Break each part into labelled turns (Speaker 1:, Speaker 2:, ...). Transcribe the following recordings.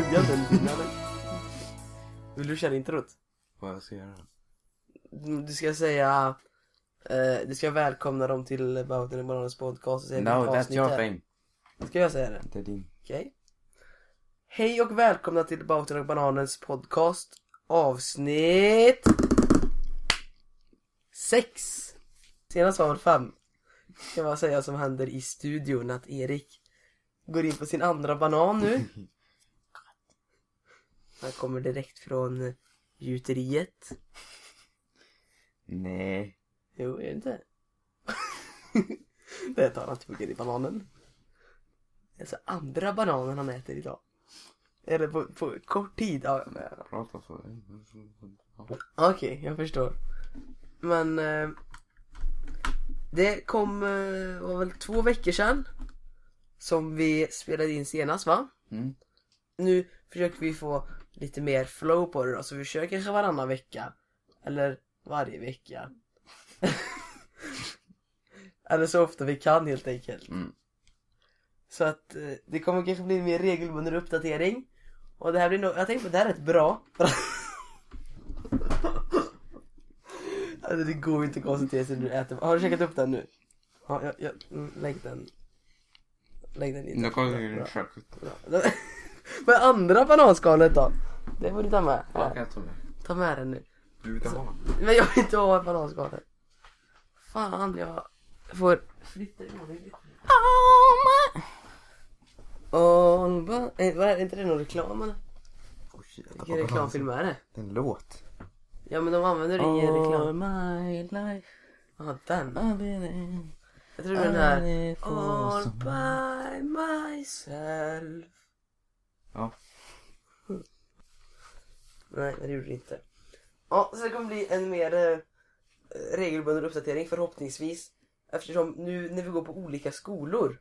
Speaker 1: tugga den innan. Vill du köra introt?
Speaker 2: Vad jag ska göra?
Speaker 1: Du ska säga... Eh, du ska välkomna dem till Bauten och Bananens podcast och säga
Speaker 2: No, that's
Speaker 1: avsnitt
Speaker 2: your thing.
Speaker 1: Ska jag säga det?
Speaker 2: Det är din.
Speaker 1: Okej. Hej och välkomna till Bauten och Bananens podcast. Avsnitt... Sex. Senast var väl fem. Ska bara säga som händer i studion att Erik går in på sin andra banan nu. Han kommer direkt från gjuteriet.
Speaker 2: Nej.
Speaker 1: Jo, är det inte? det tar han tuggar i bananen. Alltså andra bananen han äter idag. Eller på, på kort tid. Ja, men-
Speaker 2: Prata så.
Speaker 1: Okej, jag förstår. Men eh, det kom, eh, var väl två veckor sedan som vi spelade in senast va?
Speaker 2: Mm.
Speaker 1: Nu försöker vi få lite mer flow på det då, så vi kör kanske varannan vecka. Eller varje vecka. Eller så ofta vi kan helt enkelt.
Speaker 2: Mm.
Speaker 1: Så att eh, det kommer kanske bli en mer regelbunden uppdatering. Och det här blir nog, jag tänkte att det här är rätt bra. alltså det går inte att koncentrera sig när du äter. Har du käkat upp den nu? Ja, jag, jag, lägg den. Lägg den in.
Speaker 2: Nu kommer vi i köket.
Speaker 1: Men andra bananskalet då? Det får du ta med.
Speaker 2: Vad kan jag ta med?
Speaker 1: Ta med den nu.
Speaker 2: Du vill ha?
Speaker 1: Men jag vill inte ha bananskalet. Fan, jag får flytta i ordning lite. All by... eh, vad är, är inte det någon reklam eller? Vilken reklamfilm är det?
Speaker 2: Det är en låt.
Speaker 1: Ja men de använder det i en reklam.
Speaker 2: my life
Speaker 1: Ja den.
Speaker 2: I've been in
Speaker 1: Jag tror den här.
Speaker 2: I for
Speaker 1: All by myself.
Speaker 2: Ja.
Speaker 1: Nej, det gjorde det inte. Ja, så det kommer bli en mer eh, regelbunden uppdatering förhoppningsvis. Eftersom nu när vi går på olika skolor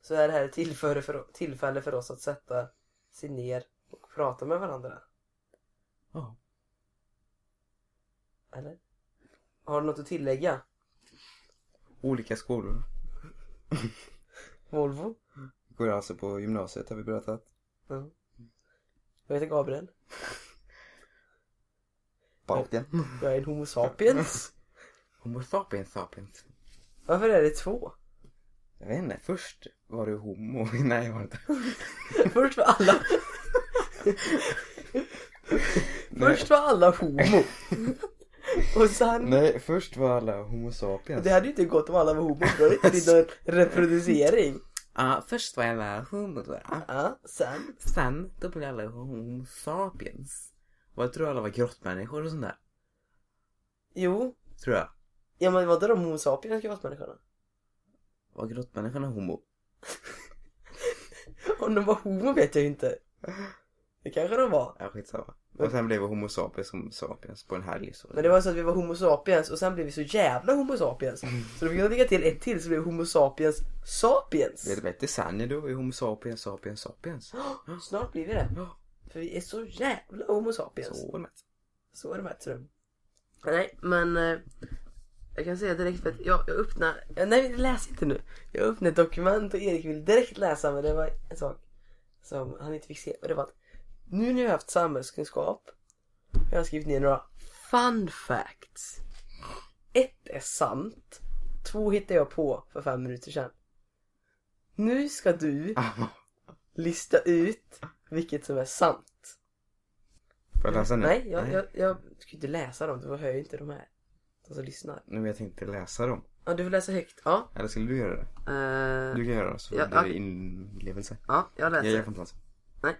Speaker 1: så är det här ett tillfälle för, tillfälle för oss att sätta sig ner och prata med varandra.
Speaker 2: Ja.
Speaker 1: Eller? Har du något att tillägga?
Speaker 2: Olika skolor.
Speaker 1: Volvo?
Speaker 2: Går alltså på gymnasiet har vi berättat.
Speaker 1: Ja. Jag heter Gabriel.
Speaker 2: Baken.
Speaker 1: Jag är en Homo sapiens.
Speaker 2: Homo sapiens sapiens.
Speaker 1: Varför är det två?
Speaker 2: Jag vet inte, först var du homo. Nej, jag var inte.
Speaker 1: Först var alla... Först var alla homo. Och sen...
Speaker 2: Nej, först var alla homo sapiens.
Speaker 1: Det hade ju inte gått om alla var homo, då hade det inte blivit någon reproducering.
Speaker 2: Ja, först var alla homo då.
Speaker 1: Ja, sen.
Speaker 2: Sen, då blev alla homo sapiens. Vad tror du alla var grottmänniskor och sånt där?
Speaker 1: Jo.
Speaker 2: Tror jag.
Speaker 1: Ja men vadå de homo sapiens grottmänniskorna?
Speaker 2: Var grottmänniskorna homo?
Speaker 1: Om de var homo vet jag ju inte. Det kanske de var.
Speaker 2: Ja, skitsamma. Och sen blev vi homo sapiens som sapiens på en helg så.
Speaker 1: Men det var så att vi var homo sapiens och sen blev vi så jävla homo sapiens. Så då fick jag lägga till ett till så blev vi homo sapiens sapiens.
Speaker 2: Det är ett decennier då, vi är homo sapiens sapiens sapiens.
Speaker 1: Snart blir vi det. För vi är så jävla homo sapiens.
Speaker 2: så är det med.
Speaker 1: Så är det med tror jag. Nej, men eh, jag kan säga direkt för att jag, jag öppnar, nej läs inte nu. Jag öppnar ett dokument och Erik vill direkt läsa men det var en sak som han inte fick se och det var att nu när jag har haft samhällskunskap har jag skrivit ner några fun facts. Ett är sant. Två hittade jag på för fem minuter sedan. Nu ska du lista ut vilket som är sant.
Speaker 2: Får jag läsa nu?
Speaker 1: Nej, jag, jag, jag ska inte läsa dem, du hör ju inte de här. De som lyssnar.
Speaker 2: Nu men jag tänkte läsa dem.
Speaker 1: Ja, du får läsa högt. Ja.
Speaker 2: Eller skulle du göra det?
Speaker 1: Uh,
Speaker 2: Du kan göra det så
Speaker 1: Ja,
Speaker 2: blir det inlevelse.
Speaker 1: ja, jag läser.
Speaker 2: Jag, inte läsa.
Speaker 1: Nej.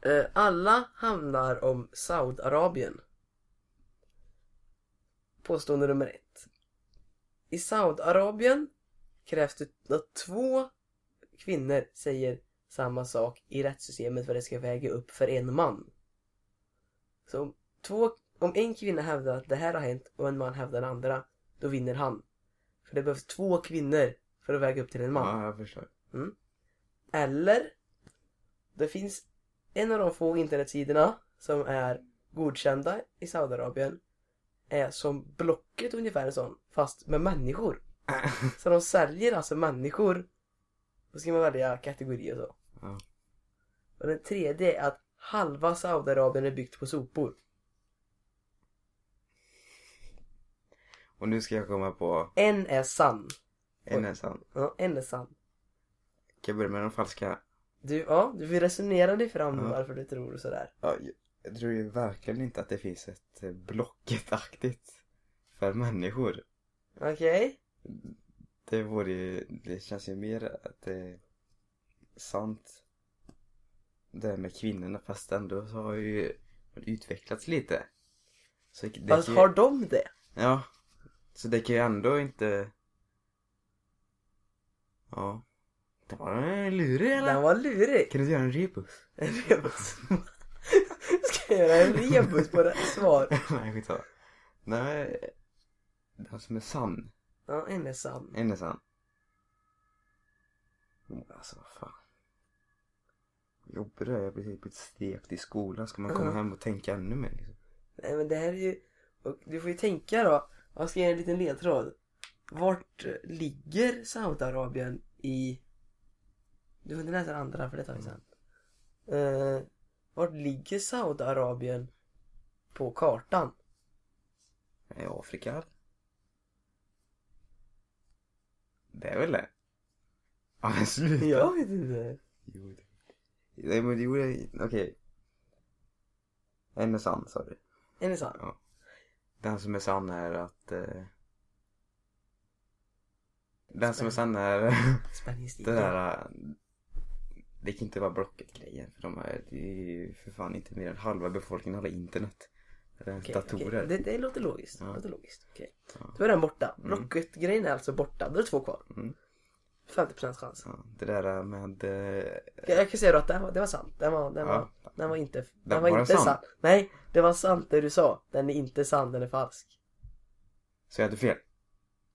Speaker 1: Eh, alla handlar om Saudiarabien. Påstående nummer ett. I Saudiarabien krävs det att två kvinnor säger samma sak i rättssystemet för att det ska väga upp för en man. Så om, två, om en kvinna hävdar att det här har hänt och en man hävdar det andra, då vinner han. För det behövs två kvinnor för att väga upp till en man.
Speaker 2: Ja, jag förstår.
Speaker 1: Eller det finns en av de få internetsidorna som är godkända i Saudiarabien är som Blocket ungefär en sån fast med människor. Så de säljer alltså människor. Då ska man välja kategori och så.
Speaker 2: Ja.
Speaker 1: Och den tredje är att halva Saudiarabien är byggt på sopor.
Speaker 2: Och nu ska jag komma på
Speaker 1: En är sann.
Speaker 2: en är sann.
Speaker 1: Ja, en är sann.
Speaker 2: Kan jag börja med de falska?
Speaker 1: Du, ja, du vill resonera dig fram
Speaker 2: Ja.
Speaker 1: varför du tror sådär.
Speaker 2: Ja, jag- jag tror ju verkligen inte att det finns ett eh, Blocket-aktigt för människor.
Speaker 1: Okej?
Speaker 2: Det vore ju, det känns ju mer att det är sant det här med kvinnorna fast ändå så har ju utvecklats lite. Så det, kan ju-
Speaker 1: har de det?
Speaker 2: Ja. Så det kan ju ändå inte... Ja. Det var lurig eller?
Speaker 1: Den var lurig.
Speaker 2: Kan du göra en rebus?
Speaker 1: En rebus. Ska jag göra en rebus på rätt svar?
Speaker 2: Nej skitsamma. Nej. Den som är sann.
Speaker 1: Ja, en är sann.
Speaker 2: En är sann. Oh, Alltså vad fan. Jobbigt det är. Jag blir typ stekt i skolan. Ska man komma hem och tänka ännu mer liksom?
Speaker 1: Nej men det här är ju... Och du får ju tänka då. Jag ska ge en liten ledtråd. Vart ligger Saudiarabien i... Du inte läsa det andra för det tar vi sen. Uh, vart ligger Saudiarabien på kartan?
Speaker 2: I Afrika? Det är väl det? Ja men sluta.
Speaker 1: Jag vet inte.
Speaker 2: Jo. Nej men jo, okej. En är sann sa du.
Speaker 1: En är sann.
Speaker 2: Ja. Den som är sann är att... Eh... Den som är sann är
Speaker 1: Spänning
Speaker 2: det där... Det kan inte vara Blocket-grejen för de är, det är ju för fan inte mer än halva befolkningen har internet. Eller
Speaker 1: Okej,
Speaker 2: datorer.
Speaker 1: okej. Det, det låter logiskt.
Speaker 2: Ja.
Speaker 1: Låter logiskt. Okej.
Speaker 2: Ja.
Speaker 1: Då är den borta.
Speaker 2: Mm.
Speaker 1: Rocket-grejen är alltså borta. Då är det två kvar.
Speaker 2: Mm.
Speaker 1: 50% chans.
Speaker 2: Ja, det där med... Eh...
Speaker 1: Jag, jag kan säga då att det var, det var sant. Den var, den
Speaker 2: Ja.
Speaker 1: var, den var inte, den
Speaker 2: Den
Speaker 1: var
Speaker 2: var
Speaker 1: inte
Speaker 2: sann.
Speaker 1: sann. Nej, det var sant det du sa. Den är inte sann, den är falsk.
Speaker 2: Så jag hade fel.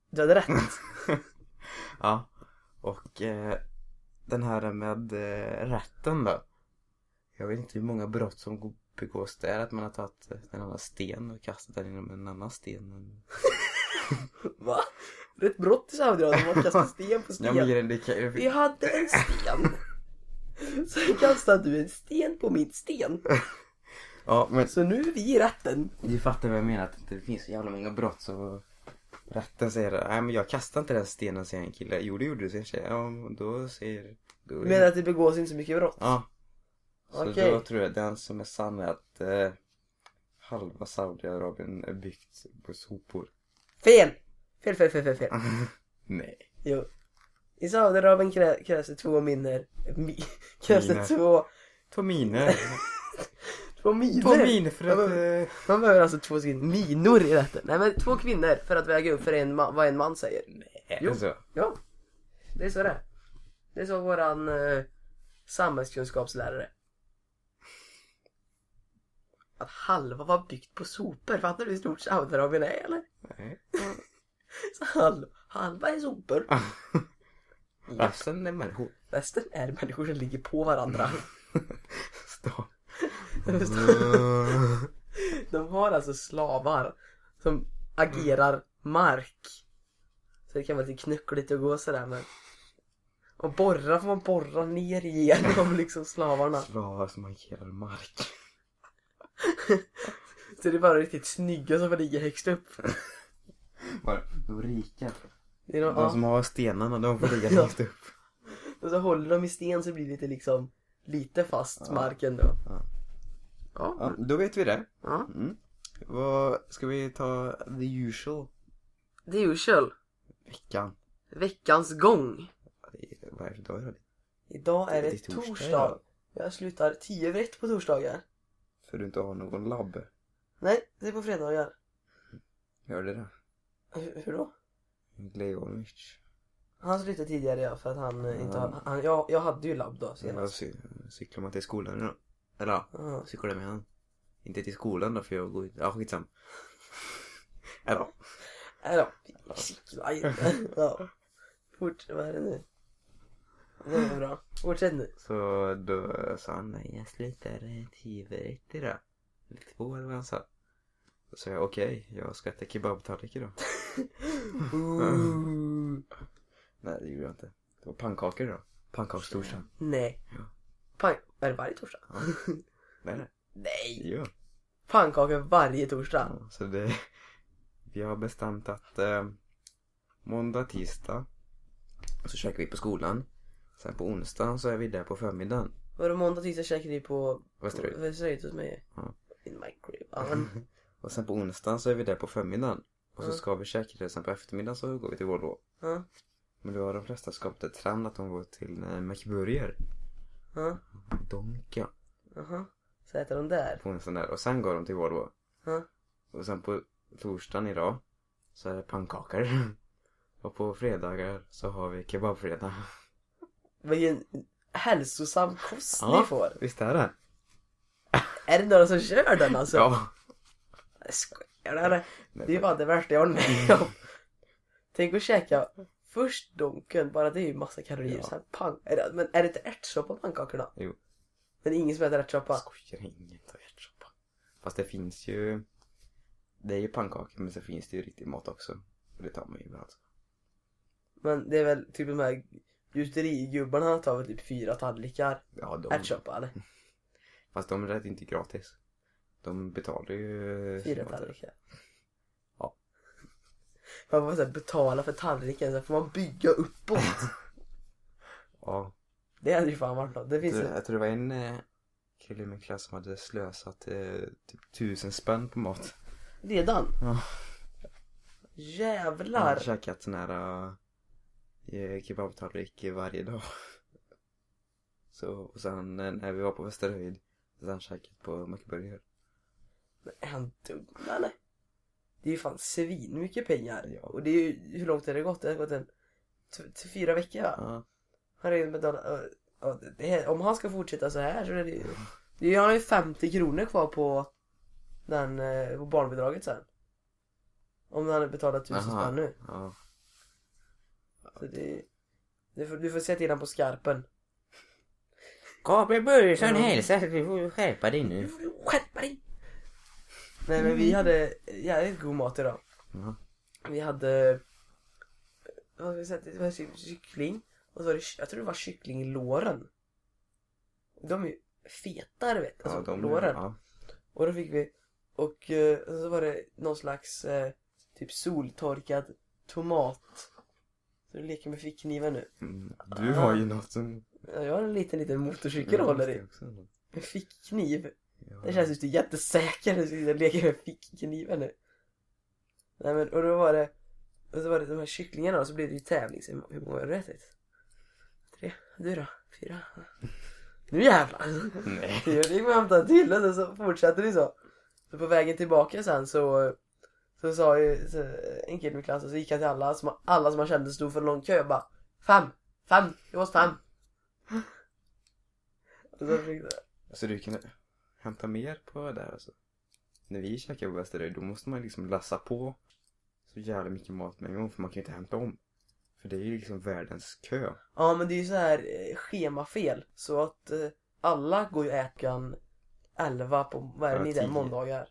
Speaker 1: Du hade rätt.
Speaker 2: Ja. Och eh, den här med eh, rätten då. Jag vet inte hur många brott som begås där. Att man har tagit eh, en annan sten och kastat den inom en annan sten.
Speaker 1: Va? Det är ett brott i Saudiarabien. Man kastar sten på
Speaker 2: Ja
Speaker 1: sten.
Speaker 2: men det kan
Speaker 1: Vi hade en sten. Sen kastade du en sten på min sten.
Speaker 2: Ja men
Speaker 1: Så nu är vi i rätten.
Speaker 2: du fattar vad jag menar. Att det finns så jävla många brott så rätten säger nej men jag kastade inte den stenen säger en kille. Jo det gjorde du säger en tjej. Ja då säger... Då
Speaker 1: Du menar att det begås inte så mycket brott?
Speaker 2: Ja. Så
Speaker 1: Okej.
Speaker 2: då tror jag den som är sann är att eh, halva Saudiarabien är byggt på sopor.
Speaker 1: Fel! Fel, fel, fel, fel, fel.
Speaker 2: Nej.
Speaker 1: Jo. I Saudiarabien krä- krävs det två minner. Mi, krävs det
Speaker 2: Miner.
Speaker 1: två,
Speaker 2: Två miner.
Speaker 1: två miner.
Speaker 2: Två miner för att...
Speaker 1: men-
Speaker 2: eh,
Speaker 1: Man behöver alltså två stycken minor i rätten. Nej men två kvinnor för att väga upp för en vad en man säger.
Speaker 2: Är
Speaker 1: Jo.
Speaker 2: det så?
Speaker 1: Ja. Det är så det är. Det så våran eh, samhällskunskapslärare. Att halva var byggt på sopor. Fattar du hur stort Saudiarabien är eller?
Speaker 2: Nej.
Speaker 1: Så halva, halva är sopor.
Speaker 2: Resten är människor.
Speaker 1: Resten är människor som ligger på varandra.
Speaker 2: Stopp.
Speaker 1: De har alltså slavar som agerar mark. Så det kan vara lite knuckligt att gå sådär men. Och borra får man borra ner igenom liksom slavarna.
Speaker 2: Slavar som markerar mark.
Speaker 1: Så det är bara riktigt snygga som får ligga högst upp.
Speaker 2: Bara, de rika.
Speaker 1: Det är de,
Speaker 2: De
Speaker 1: ja.
Speaker 2: som har stenarna, de får ligga
Speaker 1: Ja.
Speaker 2: högst upp.
Speaker 1: Och så håller de i sten så blir det lite liksom lite fast
Speaker 2: Ja.
Speaker 1: marken då.
Speaker 2: Ja.
Speaker 1: Ja.
Speaker 2: Ja, då vet vi det.
Speaker 1: ja.
Speaker 2: Mm. Vad ska vi ta the usual?
Speaker 1: The usual.
Speaker 2: Veckan.
Speaker 1: Veckans gång.
Speaker 2: Vad är det för dag idag?
Speaker 1: Idag är det,
Speaker 2: Det torsdag
Speaker 1: torsdag. Jag slutar tio över ett på torsdagar.
Speaker 2: För du inte har någon labb.
Speaker 1: Nej, det är på fredagar.
Speaker 2: Hörde det?
Speaker 1: Hur, hur då?
Speaker 2: Glejovic.
Speaker 1: Han slutade tidigare ja, för att han eh, inte
Speaker 2: Ja.
Speaker 1: har, han, jag, jag hade ju labb då senast.
Speaker 2: cy- cyklar man till skolan idag? Eller ja,
Speaker 1: Ja.
Speaker 2: cyklar med han. Inte till skolan då för jag går Ja skitsam. Eller ja.
Speaker 1: Då, vi cyklar inte. Ja. Fort, vad är det nu? Det är bra. Fortsätt nu.
Speaker 2: Så då sa han nej jag slutar tio ett idag. Två eller vad han sa. Då sa jag okej, jag ska äta kebabtallrik idag. Nej det gjorde jag inte. Det var pannkakor idag. Pannkakstorsdag.
Speaker 1: Nej.
Speaker 2: Ja.
Speaker 1: Pan... Är det varje torsdag?
Speaker 2: Ja. Nej, nej.
Speaker 1: Nej!
Speaker 2: Jo.
Speaker 1: Pannkakor varje torsdag.
Speaker 2: Ja, så det... Vi har bestämt att eh, måndag, tisdag så käkar vi på skolan. Sen på onsdagen så är vi där på förmiddagen.
Speaker 1: Vadå måndag, tisdag käkar ni på
Speaker 2: Västerhöjd.
Speaker 1: Västerhöjd hos mig?
Speaker 2: Ja.
Speaker 1: In my men,
Speaker 2: Och sen på onsdagen så är vi där på förmiddagen. Och så
Speaker 1: Ja.
Speaker 2: ska vi käka det. Sen på eftermiddagen så går vi till Volvo.
Speaker 1: ja,
Speaker 2: Men då har de flesta skapat ett trend att de går till eh, McBurger.
Speaker 1: ja,
Speaker 2: Donka.
Speaker 1: jaha. Så äter de där?
Speaker 2: På onsdagen där. Och sen går de till Volvo.
Speaker 1: Ja.
Speaker 2: Och sen på torsdagen idag så är det pannkakor. Och på fredagar så har vi kebabfredag.
Speaker 1: Vilken hälsosam kost ni får.
Speaker 2: Visst är det?
Speaker 1: Är det några som kör den alltså?
Speaker 2: Ja.
Speaker 1: Jag skojar eller? Det är bara det värsta jag har med om. Tänk att käka först donken, bara det är ju massa kalorier.
Speaker 2: Ja.
Speaker 1: Sen pang. Är det, men är det inte ärtsoppa på pannkakorna?
Speaker 2: Jo.
Speaker 1: Men ingen som äter ärtsoppa?
Speaker 2: Skojar inget av ärtsoppa. Fast det finns ju Det är ju pannkakor men så finns det ju riktig mat också. Och det tar man ju alltså.
Speaker 1: Men det är väl typ de här gjuterigubbarna tar väl typ fyra tallrikar
Speaker 2: Ja, de,
Speaker 1: ärtsoppa eller?
Speaker 2: Fast de är inte gratis. De betalar ju
Speaker 1: Fyra tallrikar.
Speaker 2: Ja.
Speaker 1: Man får så betala för tallriken, sen får man bygga uppåt.
Speaker 2: Ja.
Speaker 1: Det hade ju fan varit något. Det
Speaker 2: Jag
Speaker 1: finns
Speaker 2: tror,
Speaker 1: ju...
Speaker 2: jag tror det var en eh, kille i min klass som hade slösat eh, typ tusen spänn på mat.
Speaker 1: Redan?
Speaker 2: Ja. Han
Speaker 1: Jävlar!
Speaker 2: hade käkat sån här uh, kebabtallrik varje dag. Så, och sen eh, när vi var på Västerhöjd så han käkat på McBurger.
Speaker 1: Men är han dum eller? Det är ju fan svin mycket pengar.
Speaker 2: Ja.
Speaker 1: Och det är ju, hur långt har det gått? Det har gått en, t- till fyra veckor va?
Speaker 2: Ja.
Speaker 1: Han har redan betalat, om han ska fortsätta så här så är det ju, det är ju, han har ju 50 kronor kvar på den, eh, på barnbidraget sen. Om han har betalat tusen spänn nu.
Speaker 2: Ja.
Speaker 1: Så det, du, får, du får se till han på skarpen.
Speaker 2: Gabriel Börjesson
Speaker 1: Ja.
Speaker 2: hälsar, du får skärpa dig
Speaker 1: Du
Speaker 2: nu.
Speaker 1: får skärpa dig! Nej men vi hade jävligt god mat idag.
Speaker 2: Ja.
Speaker 1: Vi hade vad ska vi säga, det var ky- kyckling och så var det, jag tror det var kycklinglåren. De är ju fetare vet du, alltså
Speaker 2: de-
Speaker 1: låren.
Speaker 2: Ja.
Speaker 1: Och då fick vi, och eh, så var det någon slags eh, typ soltorkad tomat. Så du leker med fickkniven nu.
Speaker 2: Mm, Du har ju något som...
Speaker 1: Ja, Jag har en liten liten motorcykel att hålla i. En fickkniv.
Speaker 2: Ja.
Speaker 1: Det känns det jättesäkert att sitta och leka med fickkniven nu. Nej men, och då var det, och så var det de här kycklingarna och så blev det ju tävling. Så hur många har du ätit? Tre. Du då? Fyra? Nu jävlar!
Speaker 2: Nej.
Speaker 1: Jag gick och hämtade till och så fortsatte vi så. Så på vägen tillbaka sen så, så sa ju så, en kille i min klass och så gick han till alla som, alla som man kände stod för en lång kö och bara Fem! Fem! Det var fem! Och så fick det,
Speaker 2: Så du kan hämta mer på det där alltså? När vi käkar på Västeröj då måste man liksom lassa på så jävla mycket mat med en gång för man kan ju inte hämta om. För det är ju liksom världens kö.
Speaker 1: Ja men det är ju så här eh, schemafel så att eh, alla går ju äkan 11 på, vad är det
Speaker 2: Ja, tio.
Speaker 1: måndagar?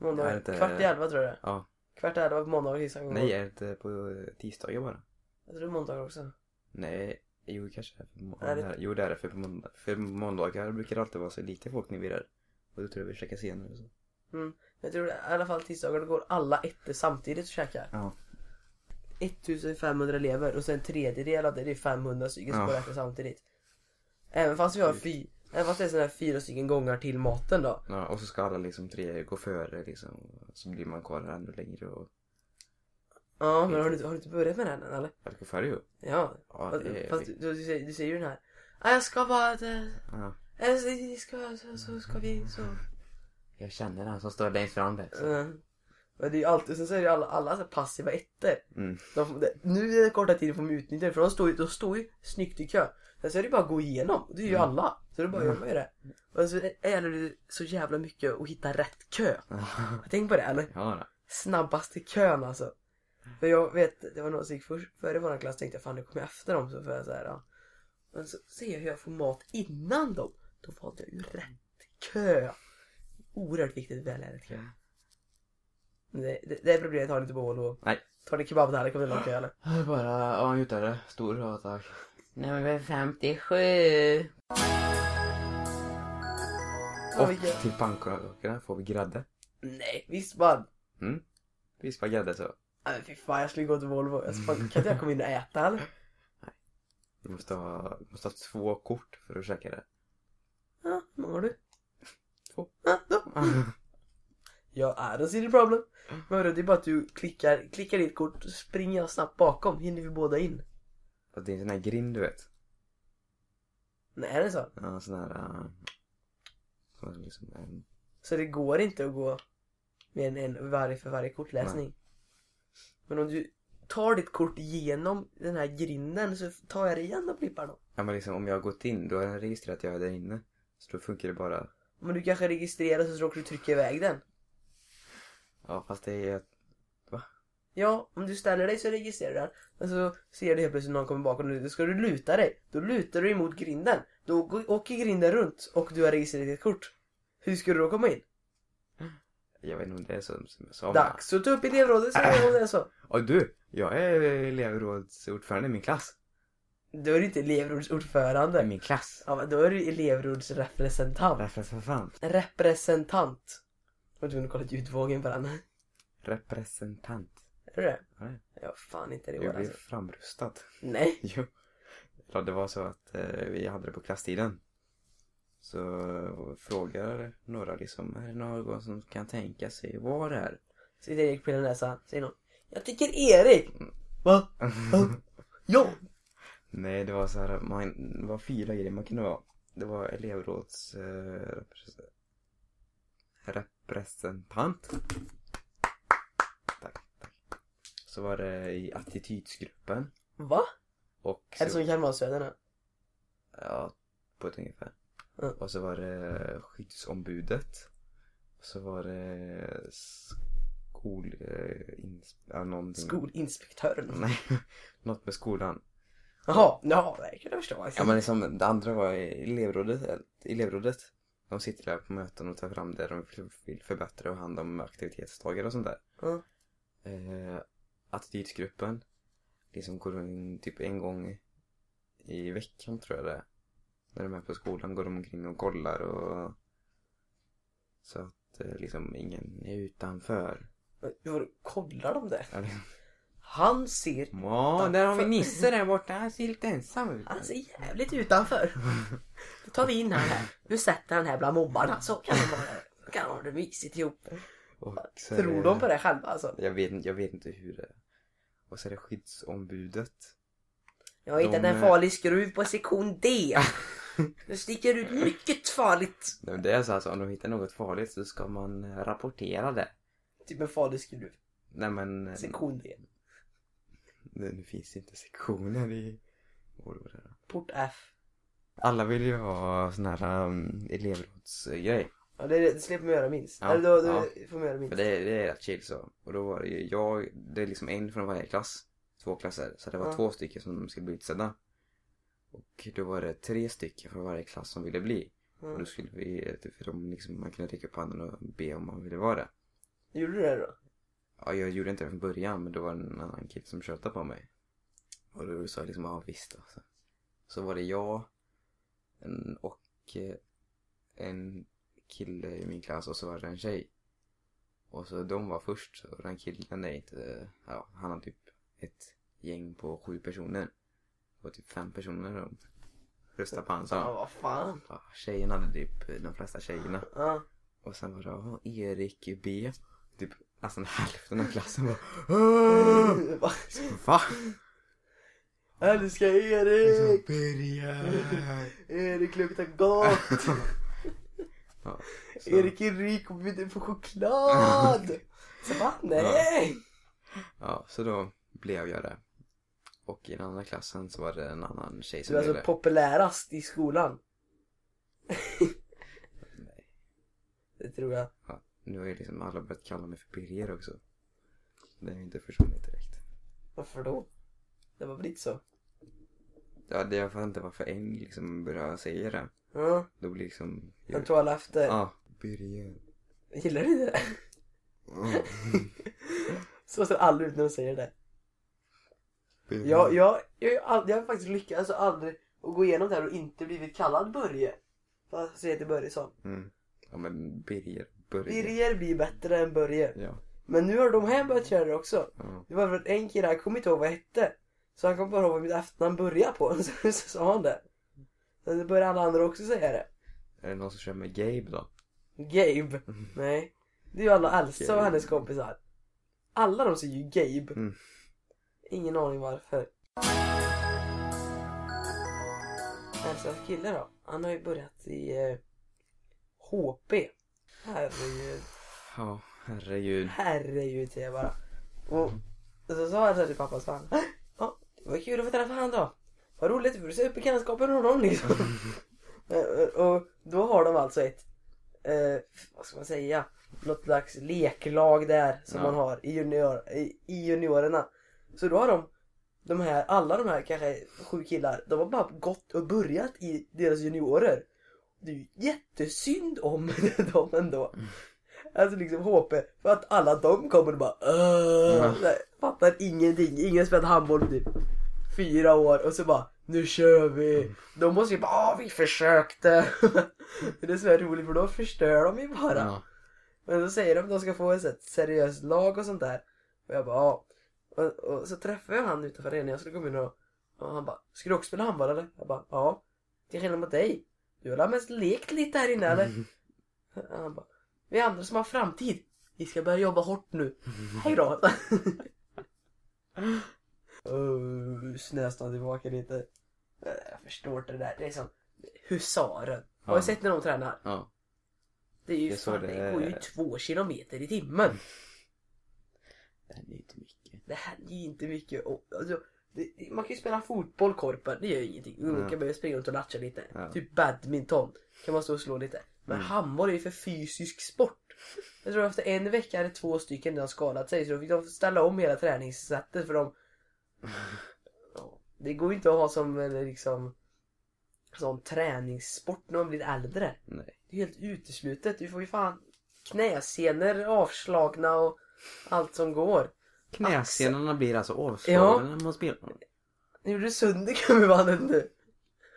Speaker 1: Måndagar,
Speaker 2: inte-
Speaker 1: kvart i 11 tror jag det.
Speaker 2: Ja.
Speaker 1: Kvart i 11 på måndagar tisdagar gånger.
Speaker 2: Nej, är det inte på tisdagar bara?
Speaker 1: Jag tror det är måndagar också.
Speaker 2: Nej, jo kanske är det
Speaker 1: Är det-
Speaker 2: Jo det är det för på måndag. För måndagar brukar det alltid vara så lite folk när vi är där. Och då tror jag vi käkar senare så.
Speaker 1: Jag tror det, i alla fall tisdagar då går alla ettor samtidigt och käkar.
Speaker 2: Ja.
Speaker 1: 1500 elever och sen en tredjedel av det, det är 500 stycken som
Speaker 2: Ja.
Speaker 1: går och äter samtidigt. Även fast vi har fy, även fast det är sådana här fyra stycken gångar till maten då.
Speaker 2: ja. Och så ska alla liksom tre gå före liksom. Så blir man kvar här ännu längre och...
Speaker 1: Ja men har du, har du inte börjat med den än eller?
Speaker 2: Eller gå före ju.
Speaker 1: Ja.
Speaker 2: Ja, det är...
Speaker 1: Fast du, du, säger, du säger ju den här. "Ah, Jag ska bara, det,
Speaker 2: Ja.
Speaker 1: jag ska, så, så ska vi så.
Speaker 2: Jag känner den som står längst fram där. Så.
Speaker 1: Mm. Men det är ju alltid, sen så är det ju alla, alla så här passiva ettor.
Speaker 2: Mm.
Speaker 1: De, får- det, nu är det korta tiden får de utnyttja det för de står ju, de står ju snyggt i kö. Sen så är det bara att gå igenom. Det är ju
Speaker 2: Mm.
Speaker 1: alla. Så det är bara att göra med det. Och så gäller det så jävla mycket att hitta rätt kö. Tänk på det eller?
Speaker 2: Ja då.
Speaker 1: Snabbaste kön alltså. För jag vet, det var någon som gick först, före våran klass tänkte jag fan nu kommer jag efter dem så får jag så här, ja. Men så ser jag hur jag får mat innan dem. Då valde jag ju rätt kö. Oerhört viktigt att välja rätt kö. Det, det, det problemet har ni inte på Volvo.
Speaker 2: Nej.
Speaker 1: Tar ni kebabtallrik kommer det lång kö eller?
Speaker 2: Är bara, ja njutare. Stor ja tack. Nummer 57. Och
Speaker 1: vilka...
Speaker 2: till pannkakorna får vi grädde.
Speaker 1: Nej, visst man.
Speaker 2: Mm. Vispa grädde så.
Speaker 1: Nej men fy fan jag skulle gå till Volvo. Alltså, fan, kan inte jag komma in och äta eller?
Speaker 2: Du måste ha, du måste ha två kort för att käka det.
Speaker 1: Ja, hur många har du?
Speaker 2: Två.
Speaker 1: Ja, då. Ja, I don't see the problem. Men det är bara att du klickar, klickar ditt kort så springer jag snabbt bakom. Hinner vi båda in?
Speaker 2: Fast det är en sån här grind du vet.
Speaker 1: Nej, är det så?
Speaker 2: Ja, en sån här... Uh, är liksom en,
Speaker 1: Så det går inte att gå med en, en varje för varje kortläsning. Men om du tar ditt kort genom den här grinden så tar jag det igen och blippar dem.
Speaker 2: ja men liksom om jag har gått in, då har den registrerat jag är där inne. Så då funkar det bara.
Speaker 1: Men du kanske registrerar så råkar du trycka iväg den.
Speaker 2: Ja fast det är...
Speaker 1: Ja, om du ställer dig så registrerar den. Men så ser du helt plötsligt någon kommer bakom dig. Då ska du luta dig. Då lutar du emot grinden. Då åker grinden runt och du har registrerat ditt kort. Hur ska du då komma in?
Speaker 2: Jag vet inte om det är så som jag sa.
Speaker 1: Dags att ta upp elevrådet så om det är så.
Speaker 2: Och du! Jag är elevrådsordförande i min klass.
Speaker 1: Då är du inte elevrådsordförande.
Speaker 2: I min klass.
Speaker 1: Ja, men då är du elevrådsrepresentant.
Speaker 2: Representant.
Speaker 1: Representant. Jag var tvungen att kolla ljudvågen på den.
Speaker 2: Representant.
Speaker 1: Är du det?
Speaker 2: Ja,
Speaker 1: fan inte det
Speaker 2: Jag
Speaker 1: var
Speaker 2: blev
Speaker 1: alltså.
Speaker 2: framrustad.
Speaker 1: Nej.
Speaker 2: Jo. Ja, det var så att eh, vi hade det på klasstiden. Så frågar några liksom, är det någon som kan tänka sig vara här?
Speaker 1: Sitter Erik på näsan. Säger någon. Jag tycker Erik. Va? Va? Ja.
Speaker 2: Nej, det var så här, man, det var fyra grejer man kunde vara. Det var elevråds eh, repres- representant. Tack, tack. Så var det i attitydsgruppen.
Speaker 1: Va?
Speaker 2: Och
Speaker 1: Är det
Speaker 2: så-
Speaker 1: som Kalmarsöderna?
Speaker 2: Ja, på ett ungefär.
Speaker 1: Mm.
Speaker 2: Och så var det skyddsombudet. Och så var det skol... Eh, ins, ja, någonting.
Speaker 1: Skolinspektören.
Speaker 2: Nej, något med skolan.
Speaker 1: Jaha, ja det kan jag förstå.
Speaker 2: Ja men liksom, det andra var elevrådet. eh, elevrådet. De sitter där på möten och tar fram det de vill förbättra och hand om aktivitetsdagar och sånt där.
Speaker 1: Ja.
Speaker 2: Eh, attitydsgruppen. Liksom går in typ en gång i veckan tror jag det är. När de är på skolan går de omkring och kollar och så att eh, liksom ingen är utanför.
Speaker 1: Vadå, kollar de det? Han ser...
Speaker 2: Ja, där har vi Nisse där borta. Han ser lite ensam ut.
Speaker 1: Han ser jävligt utanför. Då tar vi in han här. Nu sätter han här bland mobbarna. Så kan de vara, så kan de ha det mysigt ihop.
Speaker 2: Och
Speaker 1: Tror
Speaker 2: det-
Speaker 1: de på det själva alltså?
Speaker 2: Jag vet, jag vet inte hur det är. Och så är det skyddsombudet.
Speaker 1: Jag har hittat
Speaker 2: De,
Speaker 1: en
Speaker 2: eh,
Speaker 1: farlig skruv på sektion D. Det sticker ut mycket farligt.
Speaker 2: Nej, men Det är så alltså, om de hittar något farligt så ska man eh, rapportera det.
Speaker 1: Typ en farlig skruv.
Speaker 2: Nej men... eh,
Speaker 1: Sektion D.
Speaker 2: Det, det finns inte sektioner i... Det?
Speaker 1: Port F.
Speaker 2: Alla vill ju ha sån här um, elevrådsgrej.
Speaker 1: Ja det, det, slipper man göra minst.
Speaker 2: Ja,
Speaker 1: Eller då, då
Speaker 2: ja.
Speaker 1: får man göra
Speaker 2: För
Speaker 1: minst.
Speaker 2: det, det är rätt chill så. Och då var det ju jag, det är liksom en från varje klass. Två klasser. Så det var
Speaker 1: Ja.
Speaker 2: två stycken som skulle bli utsedda. Och då var det tre stycken från varje klass som ville bli. Och
Speaker 1: Mm.
Speaker 2: då skulle vi, för de liksom, man kunde räcka upp handen och be om man ville vara det.
Speaker 1: Gjorde du det då?
Speaker 2: Ja, jag gjorde inte det från början men då var det en annan kille som tjötade på mig. Och då sa jag liksom, ja visst alltså. Så var det jag en, och eh, en kille i min klass och så var det en tjej. Och så de var först och den killen är inte, ja han hade typ ett gäng på sju personer. Var typ fem personer som röstade på hans
Speaker 1: Ja vad fan.
Speaker 2: ja, Tjejerna hade typ de flesta tjejerna.
Speaker 1: Ja.
Speaker 2: Och sen var det ja, Erik B. Typ nästan hälften av klassen var
Speaker 1: Va?
Speaker 2: Va?
Speaker 1: Älskar Erik!
Speaker 2: Birger!
Speaker 1: Erik luktar gott!
Speaker 2: ja, så,
Speaker 1: Erik är rik och bjuder på choklad! Så va? Nej!
Speaker 2: ja, så då blev jag det. Och i den andra klassen så var det en annan tjej
Speaker 1: Du
Speaker 2: som
Speaker 1: är alltså
Speaker 2: ville.
Speaker 1: populärast i skolan.
Speaker 2: Nej.
Speaker 1: Det tror jag.
Speaker 2: Ja, nu har ju liksom alla börjat kalla mig för Birger också. Det är ju inte försvunnit direkt.
Speaker 1: Varför då? Det var väl inte så?
Speaker 2: Ja, det jag fattar inte varför en liksom börjar säga det.
Speaker 1: Ja,
Speaker 2: Då blir liksom...
Speaker 1: jag tror alla efter.
Speaker 2: Ja, Birger.
Speaker 1: Gillar du det?
Speaker 2: Mm.
Speaker 1: Så ser alla ut när de säger det.
Speaker 2: Birger.
Speaker 1: Jag, jag, jag, jag har faktiskt lyckats alltså aldrig att gå igenom det här och inte blivit kallad Börje. Fast jag heter Börjesson.
Speaker 2: Mm. Ja men Birger, Börje.
Speaker 1: Birger blir bättre än Börje.
Speaker 2: Ja.
Speaker 1: Men nu har de här börjat köra det också.
Speaker 2: ja.
Speaker 1: Det var för att en kille, han kommer inte ihåg vad jag hette. Så han kom bara ihåg vad mitt efternamn började på. Så, så sa han det. Så det började alla andra också säga det.
Speaker 2: Är det någon som kör med Gabe då?
Speaker 1: Gabe. Nej. Det är ju alla Elsa och hennes kompisar. Alla de säger ju Gabe.
Speaker 2: Mm.
Speaker 1: Ingen aning varför. Elsas kille då? Han har ju börjat i eh, HP. Herregud.
Speaker 2: Ja, herregud.
Speaker 1: Herregud säger jag bara. Och så sa här till pappa så han. Ja, det var kul att få träffa han då. Vad roligt, du får se upp bekantskapen med honom liksom. Eh, och då har de alltså ett, eh, vad ska man säga, något slags leklag där som
Speaker 2: Ja.
Speaker 1: man har i, junior, i, i juniorerna. Så då har de, de här, alla de här kanske sju killar, de har bara gått och börjat i deras juniorer. Det är ju jättesynd om dem ändå. Alltså liksom HP, för att alla de kommer och bara här, Fattar ingenting, ingen spelat handboll typ fyra år och så bara nu kör vi. De måste ju bara "Ah, vi försökte. det är så roligt för då förstör de ju bara.
Speaker 2: Ja.
Speaker 1: Men då säger de att de ska få ett seriöst lag och sånt där. Och jag bara ja. Och, och så träffade jag han utanför arenan, jag skulle komma in och, och han bara Ska du också spela handboll eller? Jag bara ja. Till skillnad mot dig. Du har mest lekt lite här inne eller? Han bara Vi andra som har framtid. Vi ska börja jobba hårt nu. Hej då. uh, snöstan tillbaka lite. Jag förstår inte det där. Det är som husaren. Har du sett när de tränar?
Speaker 2: ja.
Speaker 1: Det är ju fan, det,
Speaker 2: det-
Speaker 1: går ju två kilometer i timmen.
Speaker 2: Det är inte mycket.
Speaker 1: Det här är ju inte mycket. Och, alltså, det, det- man kan ju spela fotboll, korpen, det gör ju ingenting. Man
Speaker 2: Ja.
Speaker 1: kan börja springa runt och latcha lite.
Speaker 2: Ja.
Speaker 1: Typ badminton kan man stå och slå lite. Men
Speaker 2: Mm.
Speaker 1: handboll är ju för fysisk sport. Jag tror efter en vecka hade två stycken redan skadat sig så då fick de ställa om hela träningssättet för de... Ja, Det går ju inte att ha som eller liksom sån träningssport när man blir äldre.
Speaker 2: Nej.
Speaker 1: Det är helt uteslutet. Du får ju fan knäsenor avslagna och allt som går.
Speaker 2: Knäsenorna blir alltså avslagna när man spelar.
Speaker 1: Nu gjorde du sönder gummibanden nu.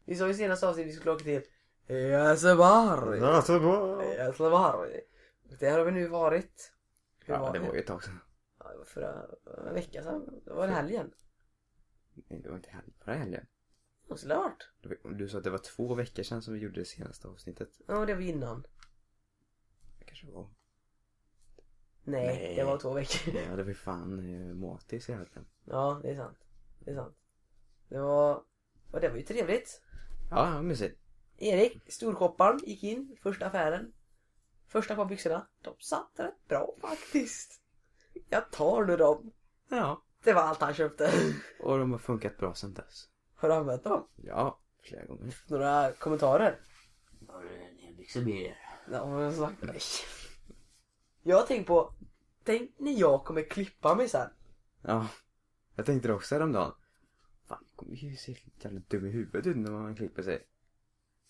Speaker 1: Vi sa i senaste avsnittet vi skulle åka till Göteborg. Göteborg. Och Där har vi nu varit. Hur
Speaker 2: Ja, det
Speaker 1: det?
Speaker 2: var ju ett tag sedan.
Speaker 1: Ja, det var förra en vecka sedan. Det var det helgen.
Speaker 2: Nej, det var inte helg, förra helgen.
Speaker 1: Det det varit.
Speaker 2: Det var- Du sa att det var två veckor sedan som vi gjorde det senaste avsnittet.
Speaker 1: Ja, det var innan.
Speaker 2: Det kanske var.
Speaker 1: Nej,
Speaker 2: Nej.
Speaker 1: det var två veckor.
Speaker 2: Ja, det var ju fan eh, matis i helgen.
Speaker 1: Ja, det är sant. Det är sant. Det var... Och det var ju trevligt.
Speaker 2: Ja, ja, mysigt.
Speaker 1: Erik, storkopparen, gick in, första affären. Första par byxorna. De satt rätt bra faktiskt. Jag tar nu dem.
Speaker 2: Ja.
Speaker 1: Det var allt han köpte.
Speaker 2: Och de har funkat bra sedan dess.
Speaker 1: Har du använt dem?
Speaker 2: Ja, flera gånger.
Speaker 1: Några kommentarer?
Speaker 3: Har hel byxa mer?
Speaker 1: Ja, men sagt nej. Jag har tänkt på, tänk när jag kommer klippa mig sen.
Speaker 2: Ja. Jag tänkte det också häromdagen. Fan, jag kommer ju se jävla dum i huvudet ut när man klipper sig.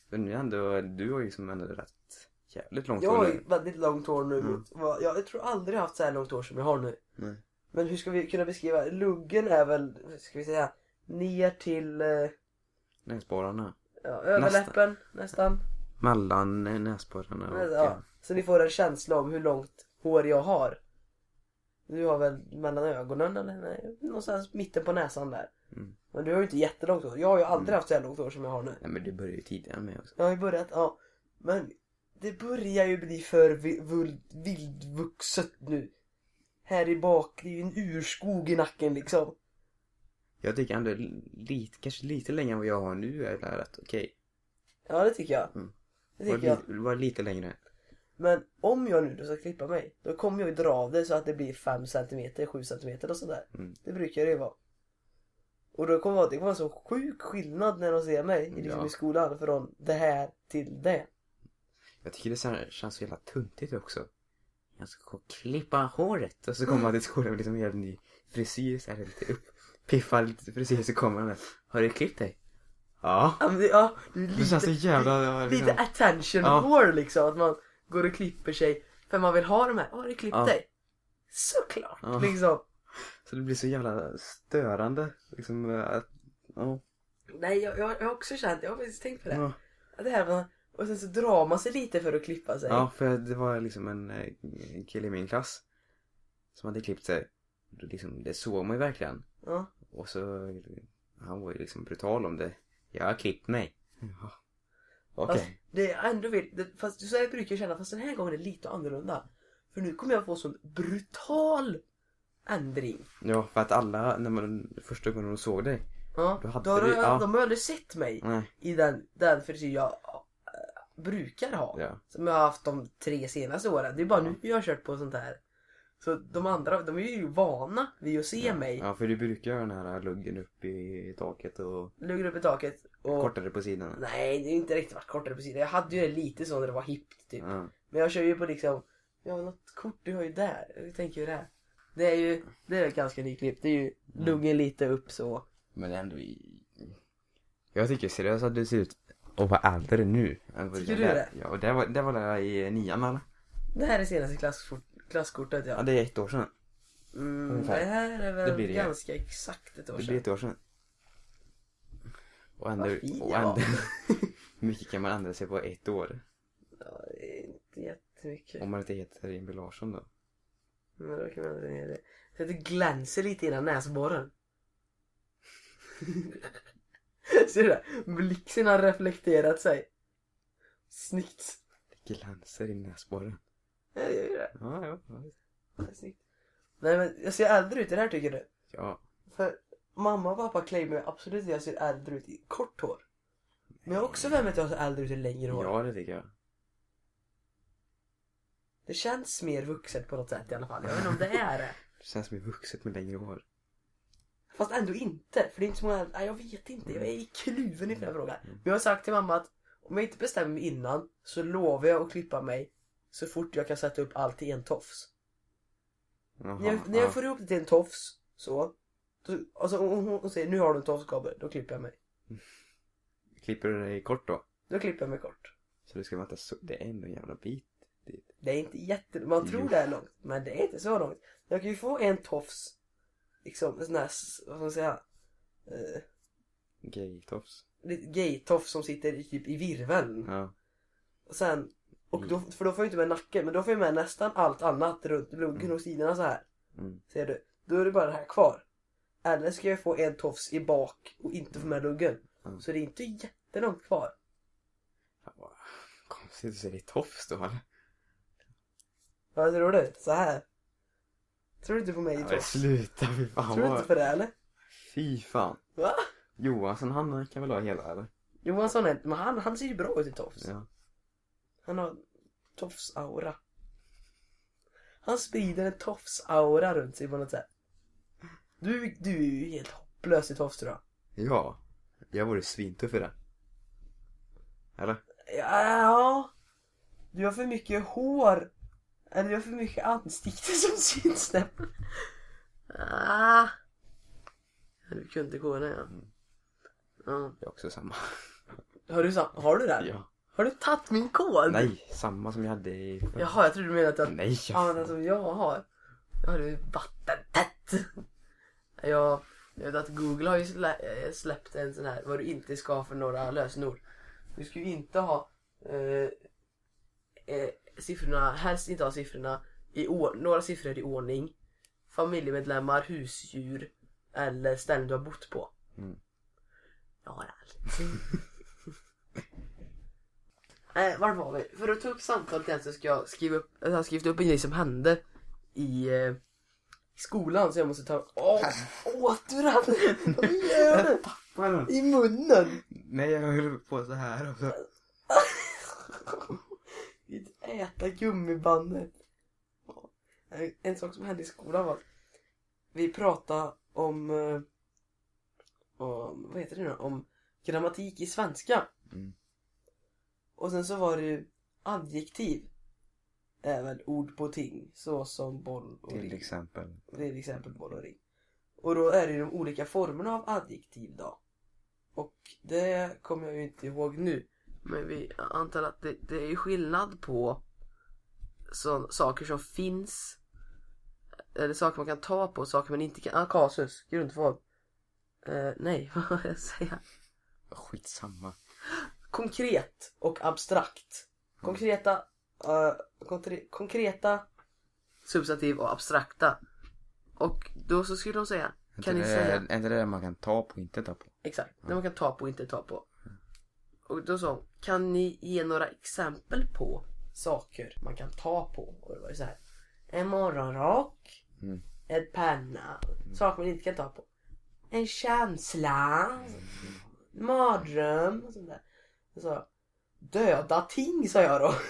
Speaker 2: För nu är ändå, du har ju som ändå rätt jävligt långt
Speaker 1: Jag
Speaker 2: hår
Speaker 1: har
Speaker 2: nu.
Speaker 1: ju väldigt långt hår nu.
Speaker 2: Mm.
Speaker 1: Jag, jag tror aldrig jag haft så här långt hår som jag har nu.
Speaker 2: Nej.
Speaker 1: Men hur ska vi kunna beskriva? Luggen är väl, ska vi säga, ner till eh,
Speaker 2: Näsborrarna.
Speaker 1: ja, överläppen nästan.
Speaker 2: Mellan eh, näsborrarna och...
Speaker 1: Ja, så ni får en känsla om hur långt hår jag har. Du har väl mellan ögonen eller? Nej, någonstans mitten på näsan där.
Speaker 2: Mm.
Speaker 1: Men du har ju inte jättelångt hår. Jag har ju aldrig
Speaker 2: Mm.
Speaker 1: haft så här långt hår som jag har nu.
Speaker 2: Nej men du börjar ju tidigare med också.
Speaker 1: Jag har ju börjat, ja. Men det börjar ju bli för vildvuxet nu. Här i bak, det är ju en urskog i nacken liksom.
Speaker 2: Jag tycker ändå lite, kanske lite längre än vad jag har nu är det rätt okej.
Speaker 1: Ja, det tycker jag.
Speaker 2: Mm.
Speaker 1: Det
Speaker 2: Var,
Speaker 1: tycker jag.
Speaker 2: li, var lite längre.
Speaker 1: Men om jag nu då ska klippa mig, då kommer jag ju dra av det så att det blir 5 cm, 7 cm och sådär.
Speaker 2: Mm.
Speaker 1: Det brukar det ju vara. Och då kommer det det kommer vara så sjuk skillnad när de ser mig liksom
Speaker 2: Ja.
Speaker 1: i skolan från det här till det.
Speaker 2: Jag tycker det här, känns så jävla tuntigt också. Jag ska gå och klippa håret och så kommer man till skolan med liksom en helt ny frisyr så här lite upp. Piffar lite frisyr så kommer han med. Har du klippt dig? Ja.
Speaker 1: Ja, men det, ja, är
Speaker 2: Det känns så
Speaker 1: lite,
Speaker 2: jävla... Ja,
Speaker 1: lite
Speaker 2: liksom.
Speaker 1: attention
Speaker 2: Ja.
Speaker 1: liksom. Att man går och klipper sig för man vill ha de här. Har du klippt
Speaker 2: Ja.
Speaker 1: dig? Såklart
Speaker 2: Ja.
Speaker 1: liksom.
Speaker 2: Så det blir så jävla störande. Liksom, att, ja.
Speaker 1: Nej jag, jag, har också känt, jag har faktiskt tänkt på det.
Speaker 2: ja.
Speaker 1: Att Det här med Och sen så drar man sig lite för att klippa sig.
Speaker 2: Ja, för det var liksom en eh, kille i min klass som hade klippt sig. Det Liksom, det såg man ju verkligen.
Speaker 1: Ja.
Speaker 2: Och så, han var ju liksom brutal om det. Jag har klippt mig. Ja. Okej.
Speaker 1: Fast det är ändå vill, det, fast så här brukar jag känna fast den här gången är det lite annorlunda. För nu kommer jag få sån brutal ändring.
Speaker 2: Ja, för att alla, när man första gången de såg dig.
Speaker 1: Ja,
Speaker 2: Då
Speaker 1: då
Speaker 2: hade
Speaker 1: har
Speaker 2: du-
Speaker 1: de,
Speaker 2: ja.
Speaker 1: de har aldrig sett mig
Speaker 2: Nej.
Speaker 1: i den, den frisyr jag brukar ha.
Speaker 2: Ja.
Speaker 1: Som jag har haft de tre senaste åren. Det är bara nu jag har kört på sånt här. Så de andra, de är ju vana vid att se mig.
Speaker 2: Ja, för du brukar ha den här luggen upp i taket och
Speaker 1: Luggar upp i taket. Och,
Speaker 2: kortare på sidorna.
Speaker 1: Nej, det är inte riktigt varit kortare på sidan. Jag hade ju det lite så när det var hippt typ.
Speaker 2: Ja.
Speaker 1: Men jag kör ju på liksom, ja något kort du har ju där. Jag tänker ju det. Det är ju, det är ganska nyklippt. Det är ju luggen lite upp så.
Speaker 2: Men ändå i... Jag tycker seriöst att du ser ut att vara äldre nu. vad
Speaker 1: Tycker du
Speaker 2: är.
Speaker 1: det?
Speaker 2: Ja, och det var, det var där i nian eller?
Speaker 1: Det här är senaste klass, klasskortet
Speaker 2: Ja,
Speaker 1: ja.
Speaker 2: det är ett år sedan.
Speaker 1: Mm, det
Speaker 2: ungefär.
Speaker 1: här är
Speaker 2: Det
Speaker 1: väl
Speaker 2: blir det.
Speaker 1: ganska exakt ett år
Speaker 2: Det blir
Speaker 1: sedan.
Speaker 2: ett år sedan. Och ändå...
Speaker 1: Vad fin
Speaker 2: Och
Speaker 1: jag
Speaker 2: ändå
Speaker 1: var.
Speaker 2: hur mycket kan man ändra sig på ett år?
Speaker 1: Ja, det är inte jättemycket.
Speaker 2: Om man inte heter Emil Larsson då?
Speaker 1: Men då kan man ändra ner det. Så att det glänser lite innan näsborren. Ser du det? Blixten har reflekterat sig. Snyggt.
Speaker 2: Det glänser i näsborren.
Speaker 1: Ja, det gör ju det.
Speaker 2: Ja, ja. ja.
Speaker 1: Snyggt. Nej men jag ser äldre ut i det här tycker du?
Speaker 2: Ja.
Speaker 1: För mamma och pappa claimar absolut att jag ser äldre ut i kort hår. Men jag har också för mig att jag ser äldre ut i längre hår.
Speaker 2: Ja, det tycker jag.
Speaker 1: Det känns mer vuxet på något sätt i alla fall. Jag vet inte om det är det.
Speaker 2: Det känns som vuxet med längre hår.
Speaker 1: Fast ändå inte. För det är inte så många... Nej, jag vet inte. Jag är kluven i den här frågan. Men jag har sagt till mamma att om jag inte bestämmer mig innan så lovar jag att klippa mig så fort jag kan sätta upp allt i en tofs.
Speaker 2: Jaha,
Speaker 1: När jag, när
Speaker 2: ja.
Speaker 1: jag får ihop det till en tofs så. Då, alltså om hon, säger nu har du en tofsgabel. Då klipper jag mig.
Speaker 2: Klipper du dig kort då?
Speaker 1: Då klipper jag mig kort.
Speaker 2: Så du ska vänta så... Det är ändå en jävla bit dit.
Speaker 1: Det är inte jätte... Man tror
Speaker 2: Jo.
Speaker 1: det är långt. Men det är inte så långt. Jag kan ju få en tofs. Liksom en sån här, vad ska man säga. Uh,
Speaker 2: Gay-tofs.
Speaker 1: gay-tofs som sitter i, typ i virveln.
Speaker 2: Ja.
Speaker 1: Och sen, och då, för då får jag inte med nacken, men då får jag med nästan allt annat runt luggen och sidorna så här.
Speaker 2: Mm.
Speaker 1: Ser du? Då är det bara det här kvar. Eller ska jag få en tofs i bak och inte få med luggen.
Speaker 2: Mm.
Speaker 1: Så det är inte jättelångt kvar.
Speaker 2: Fan, vad Konstigt att säga tofs då eller?
Speaker 1: Vad tror du? Så här. Tror du inte på mig
Speaker 2: men
Speaker 1: tofs?
Speaker 2: sluta fy fan
Speaker 1: Tror du inte på det eller?
Speaker 2: Fy fan.
Speaker 1: Va?
Speaker 2: Johansson han kan väl ha hela eller?
Speaker 1: Johansson är, men han, han ser ju bra ut i tofs.
Speaker 2: Ja.
Speaker 1: Han har tofs-aura. Han sprider en tofs-aura runt sig på något sätt. Du, du är ju helt hopplös i tofs tror jag.
Speaker 2: Ja. Jag vore svintuff i det. Eller?
Speaker 1: Ja, du har för mycket hår. Eller du har för mycket ansikte som syns där. Ah. Du kunde gå där ja. ja.
Speaker 2: Jag är också samma.
Speaker 1: Har du, sam- har du den?
Speaker 2: Ja.
Speaker 1: Har du tagit min kod?
Speaker 2: Nej, samma som jag hade i...
Speaker 1: Jaha, jag trodde du menade att jag
Speaker 2: Nej,
Speaker 1: Ja,
Speaker 2: jag...
Speaker 1: den som jag har. Jag har ju vattentätt. Jag, jag vet att Google har ju slä, släppt en sån här vad du inte ska ha för några lösenord. Du ska ju inte ha eh, eh, siffrorna, helst inte ha siffrorna i or, några siffror i ordning. Familjemedlemmar, husdjur eller ställen du har bott på.
Speaker 2: Mm.
Speaker 1: Jag har allt. Eh, vart var vi? För att ta upp samtalet igen så ska jag skriva upp, jag har skrivit upp en grej som hände i, eh, skolan så jag måste ta... Åh! Åt du den? Vad gör du? I munnen!
Speaker 2: Nej, jag höll på så här och så.
Speaker 1: Äta gummibandet. En sak som hände i skolan var att vi pratade om, eh, om vad heter det nu Om grammatik i svenska.
Speaker 2: Mm.
Speaker 1: Och sen så var det ju adjektiv. Även ord på ting. Så som boll och
Speaker 2: Till
Speaker 1: ring.
Speaker 2: exempel.
Speaker 1: Till exempel boll och ring. Och då är det ju de olika formerna av adjektiv då. Och det kommer jag ju inte ihåg nu. Men vi antar att det, det är ju skillnad på så, saker som finns. Eller saker man kan ta på, saker man inte kan. Ah, kasus, grundform. Eh, nej, vad var jag säga?
Speaker 2: Skitsamma.
Speaker 1: konkret och abstrakt. Konkreta, eh, konkre- konkreta substantiv och abstrakta. Och då så skulle de säga, kan ni
Speaker 2: inte
Speaker 1: säga?
Speaker 2: det, är inte det man kan ta på och inte ta på?
Speaker 1: Exakt, det man kan ta på och inte ta på. Och då sa hon, kan ni ge några exempel på saker man kan ta på? Och det var ju så här. En morgonrock,
Speaker 2: Mm.
Speaker 1: ett penna, saker man inte kan ta på. En känsla, mardröm och sånt där. Så sa jag, döda ting sa jag då.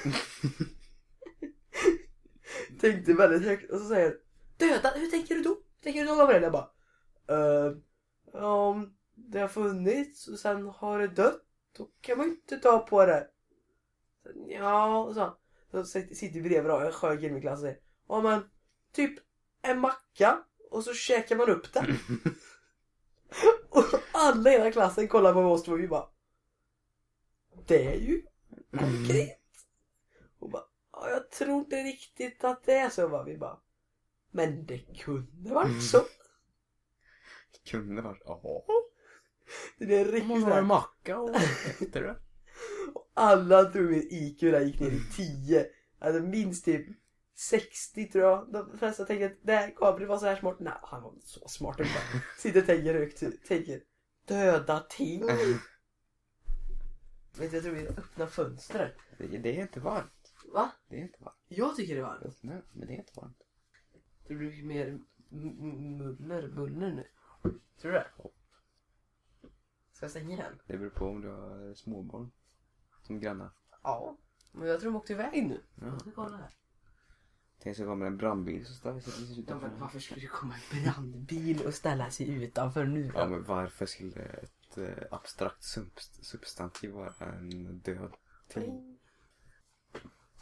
Speaker 1: Tänkte väldigt högt och så säger jag, döda, hur tänker du då? Hur tänker du då Gabriel? Jag bara, "Eh, om det har funnits och sen har det dött, då kan man ju inte ta på det. Sen, Ja, och så. Så sitter vi bredvid då, en skön kille i min klass och säger, ja men typ en macka och så käkar man upp den. och alla i hela klassen kollar på oss och vi bara, det är ju konkret. Och bara, ja, jag tror inte riktigt att det är så. Bara, vi bara, men det kunde varit så.
Speaker 2: Kunde varit, ja.
Speaker 1: Det är riktigt så här-
Speaker 2: macka och äter det.
Speaker 1: Alla tror min IQ där gick ner i 10. Alltså minst typ 60 tror jag. De flesta tänker att nej, Gabriel var så här smart. Nej, han var inte så smart. Sitter och tänker högt. Tänker döda ting. Vet du, jag tror vi öppnar fönstret.
Speaker 2: Det, det är inte varmt.
Speaker 1: Va?
Speaker 2: Det är inte varmt.
Speaker 1: Jag tycker det är varmt.
Speaker 2: Nej, men det är inte varmt.
Speaker 1: Det blir mer muller, buller nu. Tror du det? Ska stänga igen?
Speaker 2: Det beror på om du har småbarn. Som grannar.
Speaker 1: Ja. Men jag tror de åkte iväg nu.
Speaker 2: Ja.
Speaker 1: Jag ska kolla här.
Speaker 2: Tänk så kommer en brandbil så står vi precis
Speaker 1: Ja,
Speaker 2: utanför.
Speaker 1: men varför skulle det komma en brandbil och ställa sig utanför nu?
Speaker 2: Ja men varför skulle ett eh, abstrakt subst- substantiv vara en död ting?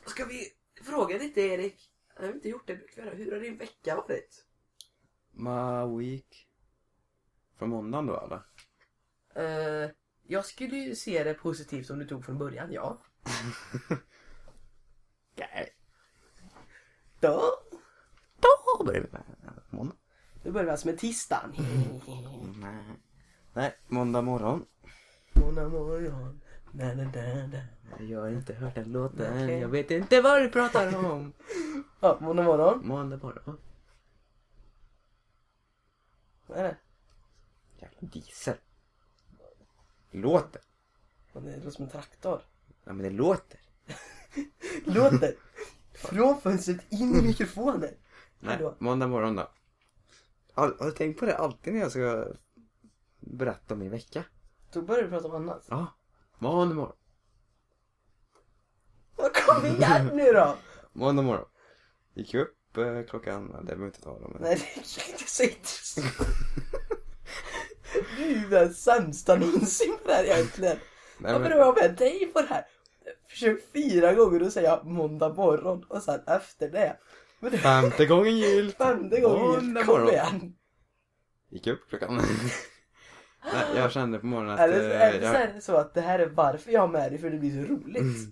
Speaker 1: Ska vi fråga lite Erik? Jag har inte gjort det. brukar vi göra. Hur har din vecka varit?
Speaker 2: My week. Från måndagen då eller?
Speaker 1: Eh, jag skulle ju se det positivt som du tog från början, ja.
Speaker 2: Nej.
Speaker 1: Då,
Speaker 2: Då börjar vi med måndag.
Speaker 1: då börjar vi alltså med tisdagen.
Speaker 2: Nej. Nej, måndag morgon.
Speaker 1: Måndag morgon. Na, na, na, na.
Speaker 2: Jag har inte hört den låten.
Speaker 1: Okej.
Speaker 2: Jag vet inte vad du pratar om.
Speaker 1: Ja, måndag morgon.
Speaker 2: Måndag morgon.
Speaker 1: Vad är det?
Speaker 2: Jävla diesel. Låter.
Speaker 1: Ja, Det låter som en traktor.
Speaker 2: Ja men det låter.
Speaker 1: Låter. Från fönstret in i mikrofonen.
Speaker 2: Nej,
Speaker 1: Hallå.
Speaker 2: måndag morgon då. All, har du tänkt på det alltid när jag ska berätta om min vecka?
Speaker 1: Då börjar du prata om annat.
Speaker 2: Ja. Måndag morgon.
Speaker 1: Vad kom igen nu då!
Speaker 2: Måndag morgon. Gick upp eh, klockan, ja, det behöver vi inte tala om. Men...
Speaker 1: Nej, det är inte så intressant. Är ju den sämsta någonsin på det här egentligen.
Speaker 2: Nej,
Speaker 1: Varför
Speaker 2: men,
Speaker 1: har jag med dig på det här? Försök fyra gånger och säga måndag morgon och sen efter det. Men
Speaker 2: femte gången gillt.
Speaker 1: femte gången gick. Kom
Speaker 2: morgon.
Speaker 1: igen.
Speaker 2: Gick upp klockan. Nej, jag kände på morgonen att
Speaker 1: Eller
Speaker 2: eh,
Speaker 1: är det så, så att det här är varför jag har med dig för det blir så roligt.
Speaker 2: Mm.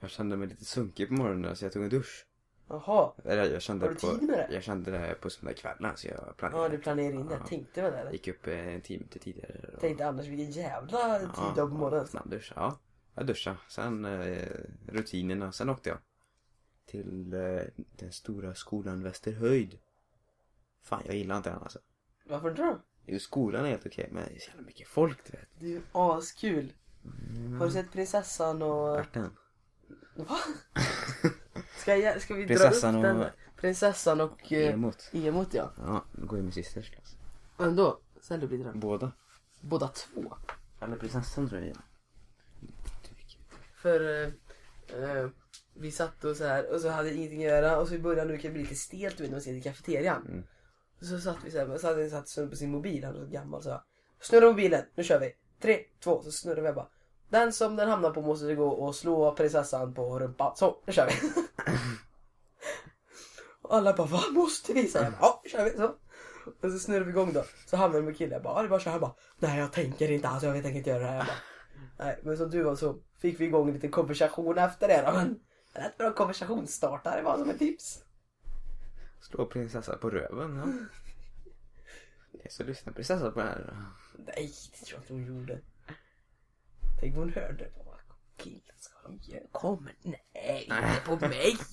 Speaker 2: jag kände mig lite sunkig på morgonen så jag tog en dusch.
Speaker 1: Jaha.
Speaker 2: Eller jag kände
Speaker 1: Har du
Speaker 2: på,
Speaker 1: tid med det?
Speaker 2: Jag kände det på söndagskvällen så jag planerade.
Speaker 1: Ja, du planerar in det.
Speaker 2: Ja.
Speaker 1: Tänkte väl det? eller?
Speaker 2: Gick upp eh, en timme till tidigare. och-
Speaker 1: Tänkte annars vilken jävla tid har på morgonen.
Speaker 2: Snabbdusch, ja. Jag duschade. Sen eh, rutinerna. Sen åkte jag till eh, den stora skolan Västerhöjd. Fan, jag gillar inte den alltså.
Speaker 1: Varför inte då?
Speaker 2: Jo, skolan är helt okej, men det är så jävla mycket folk du vet.
Speaker 1: Det är ju askul. Har du sett prinsessan och...
Speaker 2: Vart den?
Speaker 1: Va? Ska, jag, ska vi
Speaker 2: Prinsessan
Speaker 1: dra upp den?
Speaker 2: och-
Speaker 1: Prinsessan och... eh,
Speaker 2: Emot.
Speaker 1: Emot ja.
Speaker 2: Ja, nu går jag med systers klass.
Speaker 1: Men då, ställ upp lite där.
Speaker 2: Båda.
Speaker 1: Båda två.
Speaker 2: Eller prinsessan tror jag.
Speaker 1: För eh, eh, vi satt och så här och så hade ingenting att göra och så i början nu kan det bli lite stelt du vet när man sitter i kafeterian.
Speaker 2: Mm.
Speaker 1: Och så satt vi så här, så hade jag satt snurra på sin mobil, han var så gammal så jag Snurra mobilen, nu kör vi. Tre, två, så snurrar vi jag bara. Den som den hamnar på måste gå och slå prinsessan på rumpan. Så, nu kör vi. och alla bara, vad måste vi? Så jag bara, ja, kör vi. Så. Och så snurrar vi igång då. Så hamnar vi med killen. Jag bara, ja, det är bara så här. Bara, nej jag tänker inte alls, jag tänker inte göra det här. Jag bara, nej, men som du var så fick vi igång en liten konversation efter det då. Men en rätt bra konversationsstartare var som ett tips.
Speaker 2: Slå prinsessan på röven, ja. Jag ska lyssna prinsessan på det här.
Speaker 1: Nej, det tror jag inte hon gjorde. Tänk hon hörde. Vad killen ska de göra? Nej, inte på mig!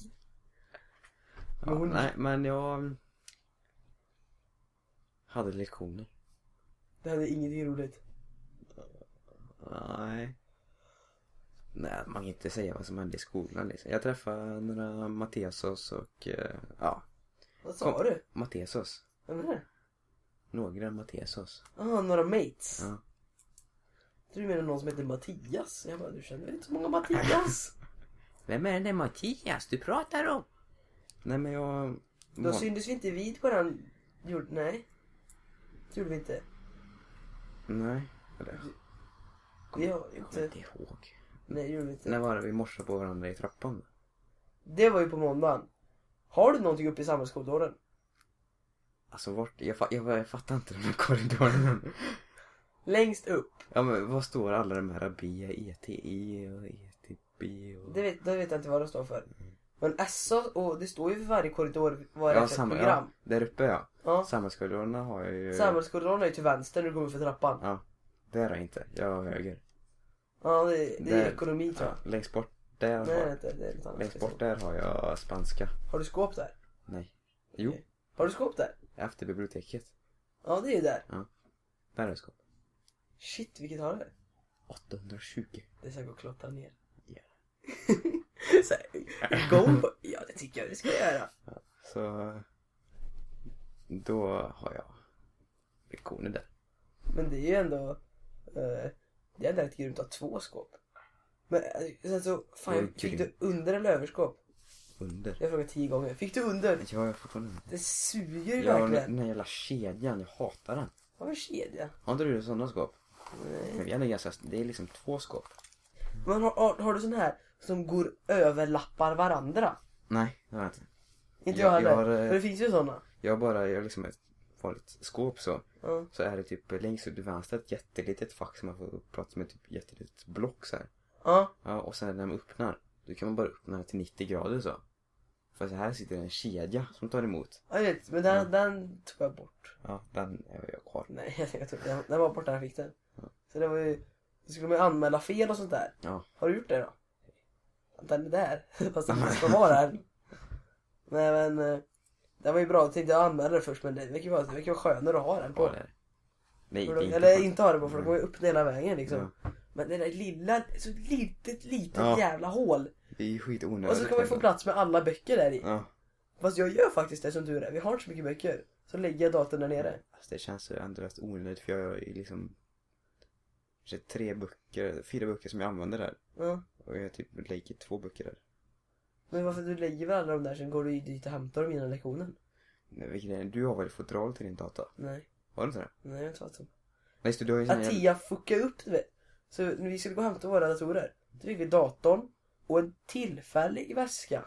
Speaker 2: Ja,
Speaker 1: hon-
Speaker 2: Nej, men jag hade lektioner.
Speaker 1: Det hade ingenting roligt.
Speaker 2: Nej. Nej, man kan inte säga vad som hände i skolan liksom. Jag träffade några Mattesos och eh, ja,
Speaker 1: Vad sa du?
Speaker 2: Mattesos.
Speaker 1: Vem är det?
Speaker 2: Några Mattesos.
Speaker 1: Ah, några mates.
Speaker 2: Ja.
Speaker 1: Du menar någon som heter Mattias. Jag bara, du känner väl inte så många Mattias?
Speaker 2: Vem är den där Mattias du pratar om? Nej men jag...
Speaker 1: Då syntes vi inte vid på den... Gjorde, nej. Det gjorde vi inte.
Speaker 2: Nej. Eller,
Speaker 1: Vi har
Speaker 2: jag kommer
Speaker 1: inte...
Speaker 2: inte ihåg.
Speaker 1: Nej, det gjorde vi inte.
Speaker 2: När var det vi morsade på varandra i trappan?
Speaker 1: Det var ju på måndagen. Har du någonting uppe i samhällskorridoren?
Speaker 2: Alltså vart? Jag, fa- jag, jag fattar inte den här korridoren.
Speaker 1: Längst upp.
Speaker 2: ja men vad står alla de här B, ETI och ETB och...
Speaker 1: Det vet, det vet jag inte vad det står för. Men SA, och det står ju för varje korridor vad det är
Speaker 2: ja,
Speaker 1: för program.
Speaker 2: ja, där uppe ja.
Speaker 1: Ja.
Speaker 2: Samhällskorridorerna har jag ju...
Speaker 1: Samhällskorridoren är ju till vänster när du kommer för trappan.
Speaker 2: Ja. Där är jag inte. Jag har höger.
Speaker 1: Ja, det, det är
Speaker 2: Där-
Speaker 1: ekonomi tror jag.
Speaker 2: Ja, längst bort där har,
Speaker 1: nej, det, det är lite annat.
Speaker 2: längst bort där har jag spanska.
Speaker 1: Har du skåp där?
Speaker 2: Nej. Jo,
Speaker 1: Har du skåp där?
Speaker 2: efter biblioteket.
Speaker 1: Ja, det är ju där.
Speaker 2: Där är skåp.
Speaker 1: Shit, vilket har du?
Speaker 2: 820.
Speaker 1: Det ska gå att klottra ner.
Speaker 2: Ja.
Speaker 1: Så här, på... Ja, det tycker jag det ska göra.
Speaker 2: Så då har jag lektioner där.
Speaker 1: Men det är ju ändå... Eh, det är ändå rätt grymt att ha två skåp. Men eh, sen så, fan,
Speaker 2: är
Speaker 1: fick du under eller överskåp?
Speaker 2: Under.
Speaker 1: Jag frågat tio gånger. Fick du under?
Speaker 2: Jag har fortfarande
Speaker 1: Det suger ju
Speaker 2: Ja,
Speaker 1: verkligen.
Speaker 2: den här jävla kedjan, jag hatar den.
Speaker 1: Vad en kedja.
Speaker 2: Har inte du sådana skåp?
Speaker 1: Nej.
Speaker 2: Vi har ganska, det är liksom två skåp.
Speaker 1: Men har, har, har du sån här som går överlappar varandra?
Speaker 2: Nej, det har jag inte.
Speaker 1: Inte
Speaker 2: Jag-
Speaker 1: jag, heller.
Speaker 2: jag har, eh,
Speaker 1: det finns ju såna.
Speaker 2: Jag har bara, jag har liksom ett vanligt skåp så.
Speaker 1: Ja.
Speaker 2: Så är det typ längst ut till vänster ett jättelitet fack som man får prata med typ jättelitet block så här.
Speaker 1: Ja.
Speaker 2: Ja, och sen när man öppnar, då kan man bara öppna det till 90 grader så. För så här sitter en kedja som tar emot.
Speaker 1: Jag vet, men den,
Speaker 2: Ja.
Speaker 1: den tog jag bort.
Speaker 2: Ja, den är jag kvar.
Speaker 1: Nej, jag tog, den, den var borta när jag fick den. Så det var ju... Då skulle man ju anmäla fel och sånt där.
Speaker 2: Ja.
Speaker 1: Har du gjort det då? Den är där. Fast den inte ska vara där. Nej men... eh, Det var ju bra. Jag tänkte jag anmäla det först men det verkar ju vara, det verkar vara skönare att ha den på.
Speaker 2: Var det? Nej,
Speaker 1: För
Speaker 2: det är
Speaker 1: då,
Speaker 2: inte
Speaker 1: eller inte ha den på för då går ju upp hela vägen liksom.
Speaker 2: Ja.
Speaker 1: Men det där lilla, så litet, litet
Speaker 2: Ja.
Speaker 1: jävla hål.
Speaker 2: Det är ju skitonödigt.
Speaker 1: Och så ska man ju få plats med alla böcker där i.
Speaker 2: Ja.
Speaker 1: Fast jag gör faktiskt det som tur är. Vi har inte så mycket böcker. Så lägger jag datorn där nere.
Speaker 2: Alltså det känns ju ändå rätt onödigt för jag ju liksom kanske tre böcker, fyra böcker som jag använder där.
Speaker 1: Ja.
Speaker 2: Och jag typ lägger två böcker där.
Speaker 1: Men varför du lägger väl alla de där sen går du ju dit och hämtar dem innan lektionen?
Speaker 2: Nej, vilken är? Du har väl fodral till din data?
Speaker 1: Nej,
Speaker 2: Har du inte det?
Speaker 1: nej jag har inte så.
Speaker 2: Nej just det, du har ju sån.
Speaker 1: Attia fuckade upp du vet. Så när vi skulle gå och hämta våra datorer. Då fick vi datorn och en tillfällig väska.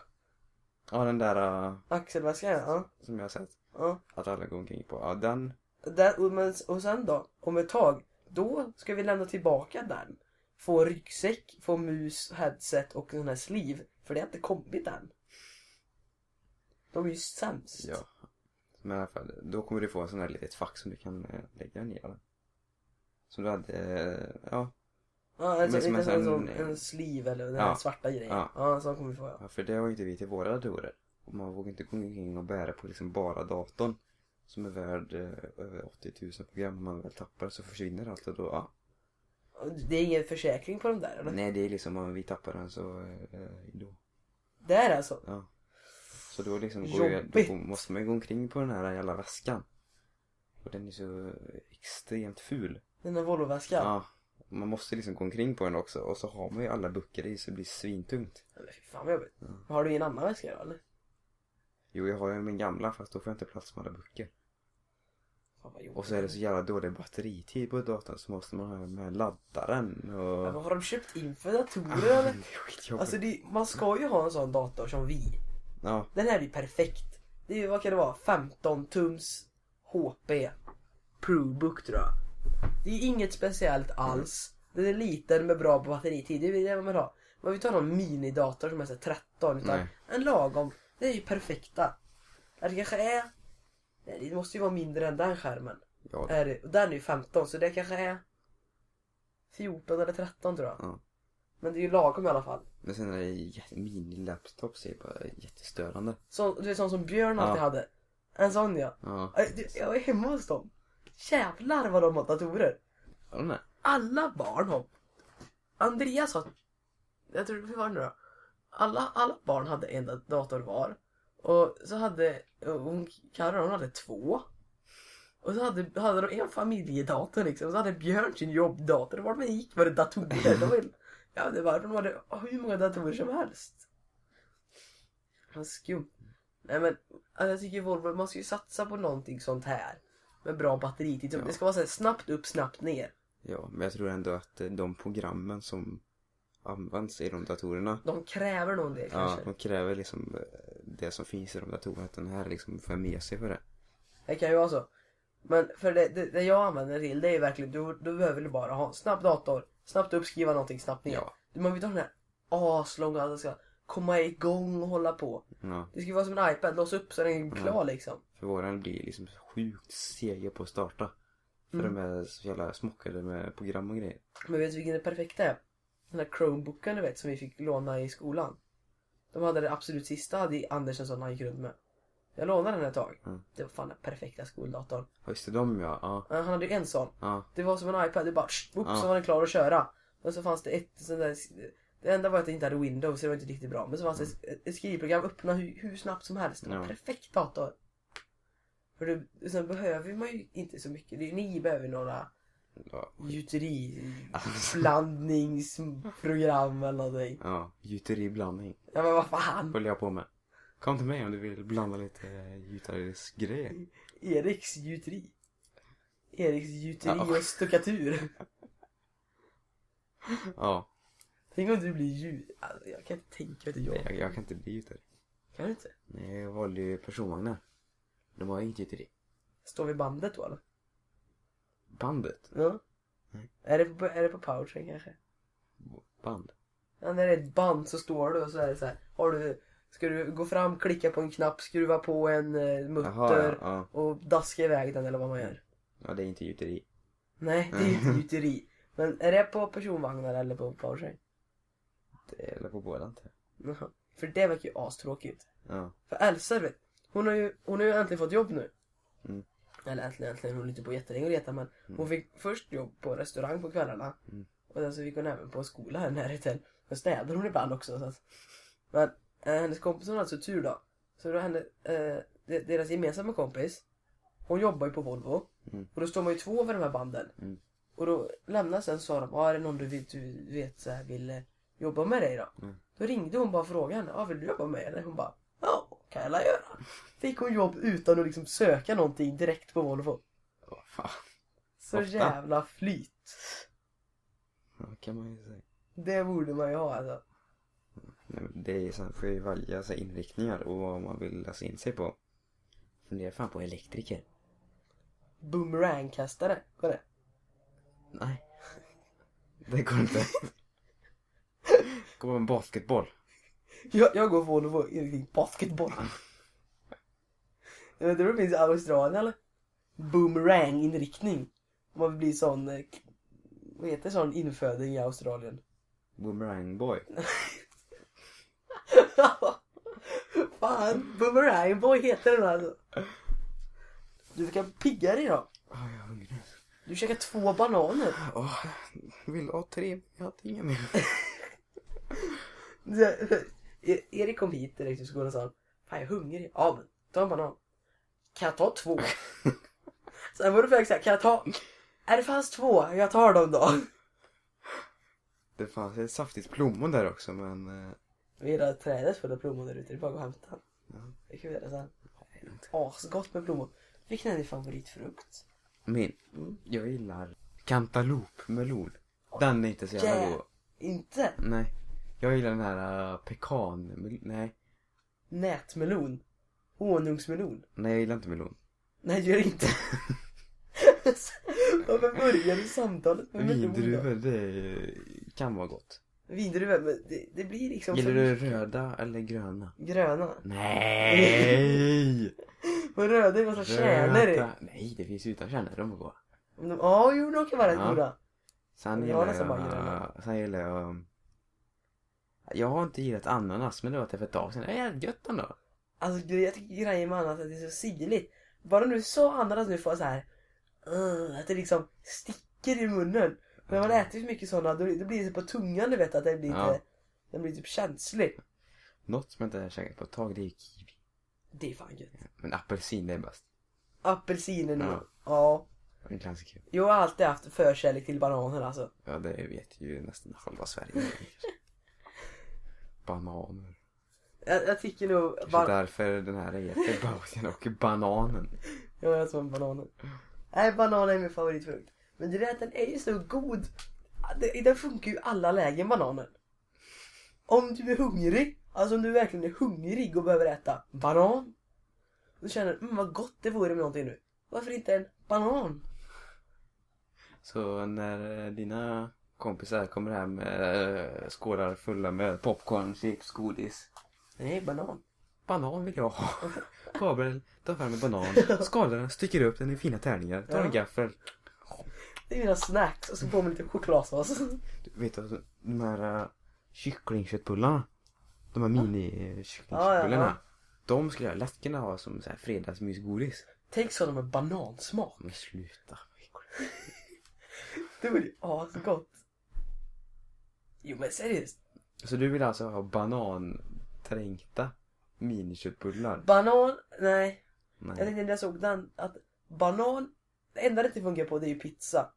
Speaker 2: Ja den där uh,
Speaker 1: Axelväska ja.
Speaker 2: som jag har sett.
Speaker 1: ja.
Speaker 2: Att alla går omkring på. Ja den.
Speaker 1: Där, och, men, och sen då, om ett tag, då ska vi lämna tillbaka den. Få ryggsäck, få mus, headset och sån här sleeve. För det har inte kommit än. De är ju sämst.
Speaker 2: Ja. Men i alla fall, då kommer du få en sån här litet fack som du kan uh, lägga ner den. Som du hade, uh, ja.
Speaker 1: Ja, alltså,
Speaker 2: som en
Speaker 1: en,
Speaker 2: sån-
Speaker 1: sån, en sleeve eller den
Speaker 2: Ja.
Speaker 1: här svarta grejen.
Speaker 2: Ja.
Speaker 1: Ja, så kommer vi få ja.
Speaker 2: ja. För det har ju inte vi till våra datorer. Och man vågar inte gå omkring och bära på liksom bara datorn. Som är värd uh, över 80 000 program. Om man väl tappar så försvinner allt och då, ja.
Speaker 1: Det är ingen försäkring på de där eller?
Speaker 2: Nej det är liksom om vi tappar den så, uh, då.
Speaker 1: Det är alltså?
Speaker 2: Ja. Så då liksom går jag, då måste man ju gå omkring på den här jävla väskan. Och den är så extremt ful.
Speaker 1: Den där Volvo-väskan?
Speaker 2: Ja. Man måste liksom gå omkring på den också. Och så har man ju alla böcker i så det blir svintungt.
Speaker 1: Eller fy fan vad jobbigt. Har du ingen annan väska då eller?
Speaker 2: Jo jag har ju min gamla fast då får jag inte plats med alla böcker.
Speaker 1: Fan vad jobbigt.
Speaker 2: Och så är det så jävla dålig batteritid på datorn så måste man ha med laddaren och...
Speaker 1: Men vad har de köpt in för datorer
Speaker 2: Ah,
Speaker 1: eller?
Speaker 2: det är skitjobbigt.
Speaker 1: Alltså det, man ska ju ha en sån dator som vi.
Speaker 2: Ja.
Speaker 1: Den här är ju perfekt. Det är ju, vad kan det vara, 15 tums HP ProBook tror jag. Det är inget speciellt alls. Den är liten med bra batteritid, det är det man vill ha. Man vill inte ha någon minidator som är så här 13 utan
Speaker 2: Nej.
Speaker 1: en lagom. Det är ju perfekta. Det kanske är... Nej, det måste ju vara mindre än den skärmen.
Speaker 2: Ja.
Speaker 1: Är det, och den är ju 15 så det kanske är 14 eller 13 tror jag.
Speaker 2: Ja.
Speaker 1: Men det är ju lagom i alla fall.
Speaker 2: Men sen är det mini-laptops är bara jättestörande.
Speaker 1: Så, du vet sån som Björn alltid
Speaker 2: Ja.
Speaker 1: hade. En sån ja.
Speaker 2: Ja.
Speaker 1: Du, Jag är hemma hos dem. Jävlar vad de har datorer. Alla barn har... Andreas har... Jag tror, hur var det nu då? Alla, alla barn hade en dator var. Och så hade hon, Karo, hon hade två. Och så hade, hade de en familjedator liksom. Och så hade Björn sin jobbdator. Och vart man gick var det datorer. De var, ja, det var, de hade hur många datorer som helst. Vad skumt. Nej men, alltså, jag tycker Volvo, man ska ju satsa på någonting sånt här. Med bra batteritid.
Speaker 2: Ja.
Speaker 1: Det ska vara så här, snabbt upp, snabbt ner.
Speaker 2: Ja, men jag tror ändå att de programmen som används i de datorerna
Speaker 1: De kräver nog det
Speaker 2: Ja,
Speaker 1: kanske.
Speaker 2: de kräver liksom eh, det som finns i de datorerna. Att den här liksom får med sig för det.
Speaker 1: Det kan ju vara så. Men för det, det, det jag använder till det är verkligen, du, du behöver bara ha en snabb dator, snabbt uppskriva någonting, snabbt ner.
Speaker 2: Ja.
Speaker 1: Du, man vill inte ha den här aslånga, att det ska komma igång och hålla på.
Speaker 2: Ja,
Speaker 1: Det ska ju vara som en iPad, lås upp så den är klar liksom.
Speaker 2: för våran blir liksom sjukt sega på att starta. För
Speaker 1: Mm.
Speaker 2: de är så jävla smockade med program och grejer.
Speaker 1: Men vet du vilken det perfekta är? Den här Chromebooken du vet som vi fick låna i skolan. De hade det absolut sista hade Anders en sån han gick runt med. Jag lånade den ett tag.
Speaker 2: Mm.
Speaker 1: Det var fan den perfekta skoldatorn.
Speaker 2: Ja, just det, de ja. Ja,
Speaker 1: Han hade ju en sån.
Speaker 2: ja.
Speaker 1: Det var som en iPad, det bara tsch, upp,
Speaker 2: Ja.
Speaker 1: så var den klar att köra. Men så fanns det ett sånt där, det enda var att det inte hade Windows så det var inte riktigt bra. Men så fanns det ett, ett skrivprogram, öppna hur, hur snabbt som helst. Det var en
Speaker 2: Ja.
Speaker 1: perfekt dator. För du, sen behöver man ju inte så mycket. Det, ni behöver några
Speaker 2: ja.
Speaker 1: gjuteri, blandningsprogram eller någonting.
Speaker 2: Ja, gjuteriblandning
Speaker 1: Ja men vad fan.
Speaker 2: håller jag på med. Kom till mig om du vill blanda lite gjutarisgrejer.
Speaker 1: Eriks gjuteri. Eriks gjuteri
Speaker 2: Ja.
Speaker 1: och stuckatur.
Speaker 2: Ja,
Speaker 1: Tänk om du blir ljud... Alltså, jag kan inte tänka mig att
Speaker 2: nej,
Speaker 1: jag...
Speaker 2: jag, jag kan inte bli gjutare.
Speaker 1: Kan du inte?
Speaker 2: Nej, jag valde ju personvagnar. De har inget gjuteri.
Speaker 1: Står vi bandet då eller?
Speaker 2: Bandet?
Speaker 1: Ja.
Speaker 2: Nej.
Speaker 1: Är det på, är det på powertrain kanske?
Speaker 2: Band?
Speaker 1: Ja, när det är ett band så står du och så är det så här. Har du, ska du gå fram, klicka på en knapp, skruva på en eh, mutter
Speaker 2: Jaha, ja, ja.
Speaker 1: och daska iväg den eller vad man gör.
Speaker 2: Ja, det är inte gjuteri.
Speaker 1: Nej, det är inte gjuteri. Men är det på personvagnar eller på powertrain?
Speaker 2: Det är på båda inte.
Speaker 1: Jaha. För det verkar ju astråkigt.
Speaker 2: Ja.
Speaker 1: För Elsa vet, hon har ju, hon har ju äntligen fått jobb nu.
Speaker 2: Mm.
Speaker 1: Eller äntligen, äntligen, hon är inte på jättelänge att leta men hon fick först jobb på restaurang på kvällarna.
Speaker 2: Mm.
Speaker 1: Och sen så fick hon även på skola här i närheten. Sen städade hon ibland också. Så att, men eh, hennes kompis hon hade så tur då. Så då henne, eh, de- deras gemensamma kompis, hon jobbar ju på Volvo.
Speaker 2: Mm.
Speaker 1: Och då står man ju två för de här banden.
Speaker 2: Mm.
Speaker 1: Och då lämnade sen sa de, ah, är det någon du vet, du vet så här, vill eh, jobba med dig då?
Speaker 2: Mm.
Speaker 1: Då ringde hon bara och frågade henne, ah, vill du jobba med mig? Hon bara, kan jag göra. Fick hon jobb utan att liksom söka någonting direkt på Volvo.
Speaker 2: Vad fan.
Speaker 1: Så
Speaker 2: Ofta.
Speaker 1: jävla flyt.
Speaker 2: Ja, kan man ju säga.
Speaker 1: Det borde man ju ha alltså.
Speaker 2: Nej, men det är så här, får ju välja så här, inriktningar och vad man vill läsa in sig på. Fundera fan på elektriker.
Speaker 1: Boomerangkastare, går det?
Speaker 2: Nej. Det går inte. Gå på en basketboll.
Speaker 1: Jag, jag går Volvo inriktning basketboll. Jag vet inte om det finns i Australien eller? Boomerang inriktning. Om man vill bli sån, eh, vad heter sån inföding i Australien?
Speaker 2: Boomerang boy.
Speaker 1: Fan, Boomerang boy heter den alltså. Du verkar piggare idag.
Speaker 2: Åh, jag är hungrig.
Speaker 1: Du käkar två bananer.
Speaker 2: Jag vill ha tre. Jag har inga mer.
Speaker 1: E- Erik kom hit direkt till skolan och sa Fan jag är hungrig. Ja men ta en banan. Kan jag ta två? Sen var det faktiskt såhär, kan jag ta? Är det fanns två? Jag tar dem då.
Speaker 2: Det fanns ett saftigt plommon där också men... eh,
Speaker 1: Vi har trädet fulla plommon där ute, det är bara att gå och hämta.
Speaker 2: Ja.
Speaker 1: Det kan vi göra sen. Asgott med plommon. Vilken är din favoritfrukt?
Speaker 2: Min.
Speaker 1: Mm.
Speaker 2: Jag gillar cantalopmelon. Den är inte så jävla
Speaker 1: Yeah.
Speaker 2: god.
Speaker 1: Inte
Speaker 2: Nej. Jag gillar den här uh, pekan... Nej.
Speaker 1: nätmelon. Honungsmelon.
Speaker 2: Nej, jag gillar inte melon.
Speaker 1: Nej gör inte. Varför börjar du samtalet med melon?
Speaker 2: Vindruvor, det kan vara gott.
Speaker 1: Vindruvor, men det, det blir liksom
Speaker 2: Gillar du röda eller gröna?
Speaker 1: Gröna.
Speaker 2: Nej!
Speaker 1: Men röda är massa kärnor i.
Speaker 2: Nej, det finns utan kärnor. De är goda.
Speaker 1: Ja, jo de kan vara rätt goda.
Speaker 2: Sen gillar jag... Sen gillar jag Jag har inte gillat ananas men det var för ett tag sedan. Det är gött ändå.
Speaker 1: Alltså jag tycker grejen med ananas är att det är så syrligt. Bara nu sa ananas nu får så här. Uh, att det liksom sticker i munnen. Men man äter så mycket sådana då, då blir det på tungan du vet att det blir lite,
Speaker 2: Ja.
Speaker 1: den blir typ känslig.
Speaker 2: Något som jag inte har käkat på ett tag det är ju kiwi.
Speaker 1: Det är fan gött.
Speaker 2: Men apelsin det är bäst.
Speaker 1: Apelsinen
Speaker 2: Ja.
Speaker 1: ja. ja.
Speaker 2: En klassiker.
Speaker 1: Jag har alltid haft förkärlek till bananer alltså.
Speaker 2: Ja det vet ju nästan halva Sverige. Bananer.
Speaker 1: Jag, jag tycker nog...
Speaker 2: Kanske
Speaker 1: Ban-
Speaker 2: därför den här heter Bautian och bananen.
Speaker 1: jag är som bananen. Nej, banan är min favoritfrukt. Men det är att den är ju så god. Det- Den funkar ju i alla lägen bananen. Om du är hungrig, alltså om du verkligen är hungrig och behöver äta banan. Då känner du, mm, vad gott det vore med någonting nu. Varför inte en banan?
Speaker 2: Så när eh, dina kompisar kommer hem med eh, skålar fulla med popcorn, chips, godis.
Speaker 1: Nej, banan.
Speaker 2: Banan vill jag ha. Gabriel tar fram en banan, skalar den, stycker upp den i fina tärningar, tar
Speaker 1: Ja.
Speaker 2: en gaffel.
Speaker 1: Det är mina snacks och så på med lite chokladsås.
Speaker 2: Du vet du, de här uh, kycklingköttbullarna. De här mini-kycklingköttbullarna.
Speaker 1: Ja, ja, ja.
Speaker 2: De skulle jag lätt kunna ha som så här fredagsmysgodis.
Speaker 1: Tänk sådana med banansmak.
Speaker 2: Men sluta.
Speaker 1: Det vore ju asgott. Jo men seriöst.
Speaker 2: Så du vill alltså ha banantränkta miniköttbullar?
Speaker 1: Banan, nej. Jag
Speaker 2: Nej.
Speaker 1: tänkte när jag såg den att banan, det enda det inte funkar på det är ju pizza.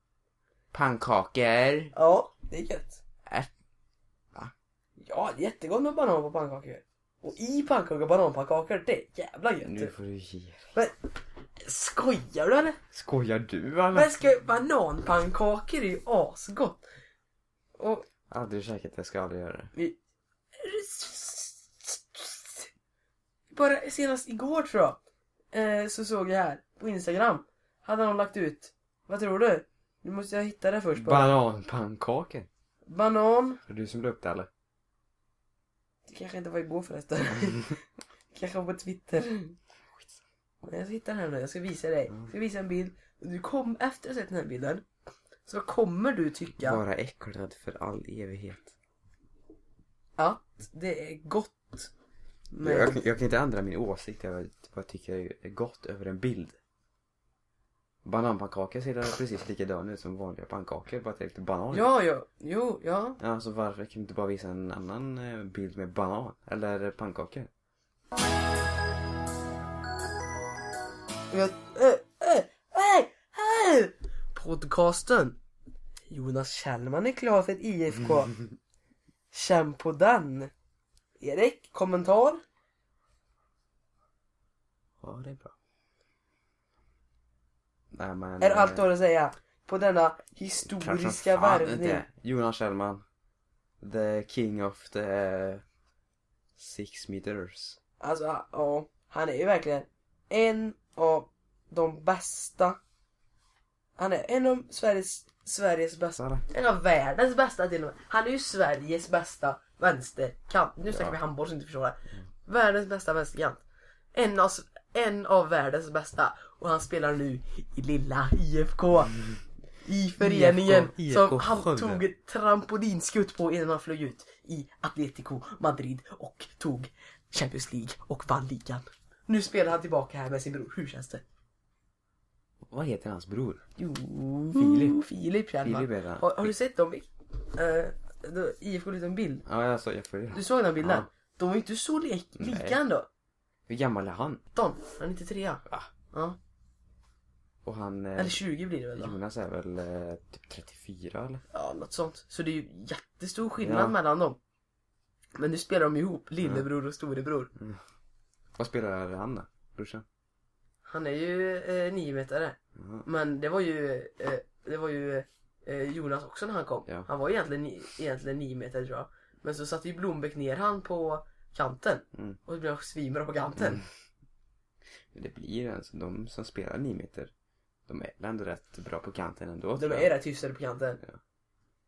Speaker 2: Pannkakor.
Speaker 1: Ja, det är gött.
Speaker 2: Äh.
Speaker 1: Ja, det är jättegott med banan på pannkakor. Och i pannkakor, bananpannkakor, det är jävla
Speaker 2: Nu
Speaker 1: gött.
Speaker 2: får du ge.
Speaker 1: Men, skojar du eller?
Speaker 2: Skojar du eller?
Speaker 1: Men ska, bananpannkakor är ju asgott. Och
Speaker 2: Aldrig käkat det, ska aldrig göra det.
Speaker 1: Bara senast igår tror jag. Eh, så såg jag här på Instagram. Hade någon lagt ut. Vad tror du? Nu måste jag hitta det först bara.
Speaker 2: Bananpannkakor.
Speaker 1: Banan.
Speaker 2: Är det du som la upp det eller?
Speaker 1: Det kanske inte var igår förresten. kanske var på Twitter. Men jag hittar den här nu. Jag ska visa dig. Jag ska visa en bild. Du kom, efter att ha sett den här bilden. Så kommer du tycka
Speaker 2: Vara äcklad för all evighet.
Speaker 1: att det är gott. Men...
Speaker 2: Jag, kan- jag kan inte ändra min åsikt. Jag bara tycker det är gott över en bild. Bananpannkakor ser precis likadan ut som vanliga pannkakor. Bara att det är lite banan i.
Speaker 1: Ja, ja. Jo, ja.
Speaker 2: Ja, så varför kan du inte bara visa en annan eh, bild med banan? Eller pannkakor?
Speaker 1: Jag, äh. Podcasten. Jonas Kjellman är klar för IFK. Känn på den. Erik, kommentar?
Speaker 2: Ja, det är bra. Nej men...
Speaker 1: Är det allt du
Speaker 2: eh,
Speaker 1: har att säga? På denna historiska värvning.
Speaker 2: Jonas Kjellman. The king of the six meters.
Speaker 1: Alltså, ja. Han är ju verkligen en av de bästa. Han är en av Sveriges, Sveriges bästa. En av världens bästa till och med. Han är ju Sveriges bästa vänsterkant. Nu snackar vi handboll som inte förstår det. Världens bästa vänsterkant. En av, en av världens bästa. Och han spelar nu i lilla IFK. I föreningen
Speaker 2: IFK
Speaker 1: som han
Speaker 2: Skövde.
Speaker 1: tog ett trampolinskutt på innan han flög ut i Atletico Madrid och tog Champions League och vann ligan. Nu spelar han tillbaka här med sin bror. Hur känns det?
Speaker 2: Vad heter hans bror?
Speaker 1: Jo,
Speaker 2: Filip.
Speaker 1: Filip Kjellman.
Speaker 2: Filip heter han.
Speaker 1: Har, har du sett dem? Uh, då, IFK la ut en bild.
Speaker 2: Ja, jag, så, jag följer
Speaker 1: Du såg den bilden?
Speaker 2: Ja.
Speaker 1: De ju inte så li-
Speaker 2: Nej.
Speaker 1: lika ändå.
Speaker 2: Hur gammal är han?
Speaker 1: 19, han är 93.
Speaker 2: Va?
Speaker 1: Ja.
Speaker 2: Och han... Eh,
Speaker 1: Eller 20 blir det väl då?
Speaker 2: Jonas är väl eh, typ 34 eller?
Speaker 1: Ja, något sånt. Så det är ju jättestor skillnad
Speaker 2: Ja.
Speaker 1: mellan dem. Men nu spelar de ihop, lillebror och storebror.
Speaker 2: Vad spelar han då? Brorsan?
Speaker 1: Han är ju eh, niometare.
Speaker 2: Ja.
Speaker 1: Men det var ju, eh, det var ju eh, Jonas också när han kom.
Speaker 2: Ja.
Speaker 1: Han var egentligen, egentligen nio meter tror jag. Men så satte ju Blombeck ner han på kanten.
Speaker 2: Mm.
Speaker 1: Och så blev han svinbra på kanten.
Speaker 2: Men Det blir som de som spelar 9 meter. De är ändå rätt bra på kanten ändå.
Speaker 1: De är rätt hyfsade på kanten.
Speaker 2: Ja.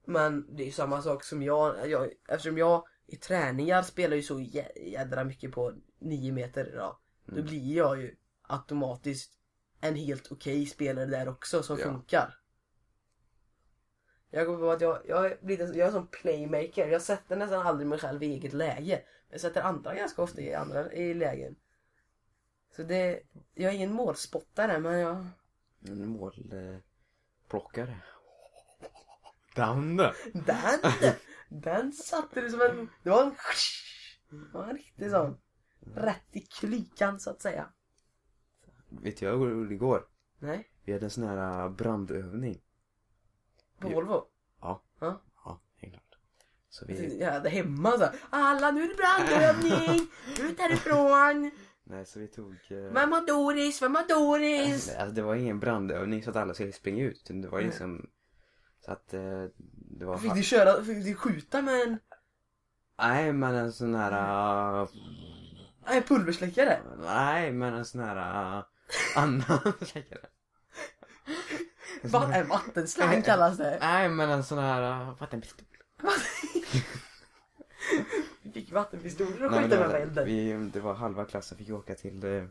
Speaker 1: Men det är ju samma sak som jag, jag. Eftersom jag i träningar spelar ju så jä- jädra mycket på nio meter idag. Då
Speaker 2: Mm.
Speaker 1: blir jag ju automatiskt en helt okej spelare där också som
Speaker 2: Ja.
Speaker 1: funkar. Jag kommer på att jag, jag, är blivit en, jag är som playmaker. Jag sätter nästan aldrig mig själv i eget läge. Jag sätter andra ganska ofta i andra i lägen. Så det, jag är ingen målspottare men jag...
Speaker 2: En målplockare. Den då?
Speaker 1: Den! den satte du som en... Det var en... Det var en riktig sån. Rätt i klykan så att säga.
Speaker 2: Vet du jag gjorde igår?
Speaker 1: Nej,
Speaker 2: Vi hade en sån här äh, brandövning.
Speaker 1: på
Speaker 2: Jo.
Speaker 1: Volvo.
Speaker 2: Ja.
Speaker 1: Ja.
Speaker 2: Ja, helt klart. Så vi,
Speaker 1: Jag hade hemma så här, Alla nu är det brandövning! Ut härifrån!
Speaker 2: nej så vi tog... eh,
Speaker 1: Vem har Doris? Vem har Doris?
Speaker 2: Alltså det var ingen brandövning så att alla skulle springa ut. utan Det var
Speaker 1: Nej.
Speaker 2: liksom... Så att eh, det var...
Speaker 1: Fick du köra, fick du skjuta med en,
Speaker 2: Nej men en sån här... äh,
Speaker 1: en pulversläckare?
Speaker 2: Nej men en sån här... äh, annan sån
Speaker 1: Va, en vattenslang kallas det.
Speaker 2: Nej men en sån här äh, vattenpistol.
Speaker 1: Vi fick vattenpistoler och skjuta med elden.
Speaker 2: vi, det var halva klassen fick åka till eh,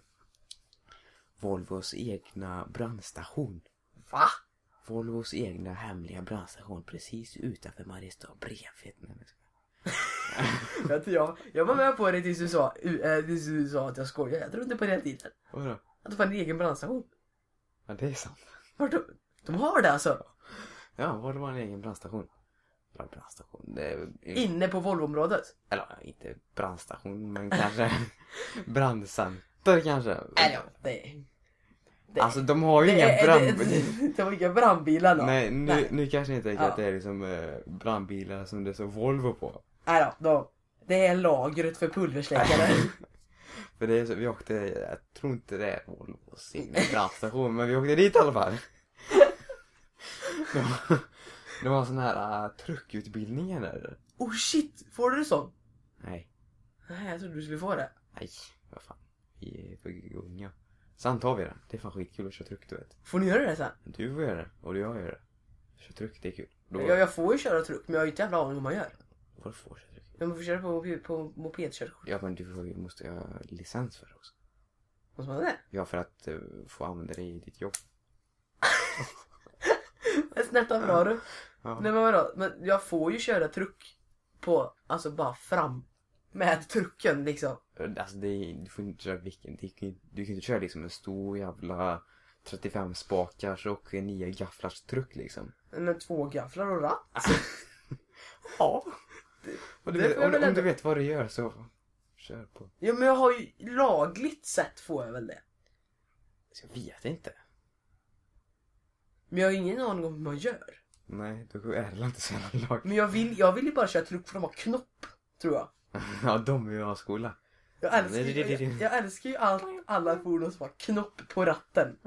Speaker 2: Volvos egna brandstation.
Speaker 1: Va?
Speaker 2: Volvos egna hemliga brandstation precis utanför Mariestad bredvid.
Speaker 1: Jag, jag, var med på det tills du sa, uh, äh, tills du sa att jag skojar. Jag tror inte på det hela tiden.
Speaker 2: Vadå?
Speaker 1: Att det var en egen brandstation.
Speaker 2: Ja det är sant.
Speaker 1: Vart de, de har det alltså?
Speaker 2: Ja, Volvo har en egen brandstation. Eller brandstation, det är...
Speaker 1: Inne på Volvoområdet?
Speaker 2: Eller inte brandstation men kanske brandcenter kanske.
Speaker 1: Nej, ja, det... det
Speaker 2: Alltså de har ju
Speaker 1: det
Speaker 2: inga brand...
Speaker 1: det- det- Det var inga brandbilar då?
Speaker 2: Nej, nu,
Speaker 1: Nej.
Speaker 2: nu kanske ni tänker
Speaker 1: Ja.
Speaker 2: att det är liksom eh, brandbilar som det står Volvo på.
Speaker 1: Nej då, då. Det är lagret för pulversläckare.
Speaker 2: För det är så, vi åkte, jag tror inte det är Volvos brandstation, men vi åkte dit i alla fall. Det var, det var sån här uh, truckutbildningar där.
Speaker 1: oh shit, får du det sån?
Speaker 2: Nej,
Speaker 1: Nej, jag trodde du skulle få det.
Speaker 2: nej, vad fan. Vi är för unga. Sen tar vi det. Det är fan skitkul att köra truck du vet.
Speaker 1: Får ni göra det sen?
Speaker 2: Du får göra det, och jag gör det. Kör truck, det är kul. Då
Speaker 1: Jag, jag får ju köra truck men jag har ju inte jävla aning om vad man gör.
Speaker 2: får du få köra.
Speaker 1: Men man får köra på, mope- på mopedkörkort.
Speaker 2: Ja men du får, måste ha licens för det också.
Speaker 1: Måste man det?
Speaker 2: Ja för att eh, få använda det i ditt jobb.
Speaker 1: Är snett av bra du.
Speaker 2: Ja.
Speaker 1: Nej men vadå? Men jag får ju köra truck på, alltså bara fram. Med trucken liksom.
Speaker 2: Alltså det är, du får inte köra vilken, det kan, ju- du kan inte köra liksom en stor jävla 35 spakars och nio gafflars truck liksom.
Speaker 1: Med två gafflar och ratt.
Speaker 2: Ja. Du
Speaker 1: det
Speaker 2: vet,
Speaker 1: jag
Speaker 2: om, om du vet vad du gör så kör på.
Speaker 1: Ja men jag har ju lagligt sett får jag väl det.
Speaker 2: Så jag vet inte.
Speaker 1: Men jag har ingen aning om hur man gör.
Speaker 2: Nej, då är det inte så jävla lag.
Speaker 1: Men jag vill, jag vill ju bara köra truck för de har knopp. Tror jag.
Speaker 2: Ja, de vill ha skola.
Speaker 1: Jag älskar, ju- jag, jag älskar ju allt, alla fordon som har knopp på ratten.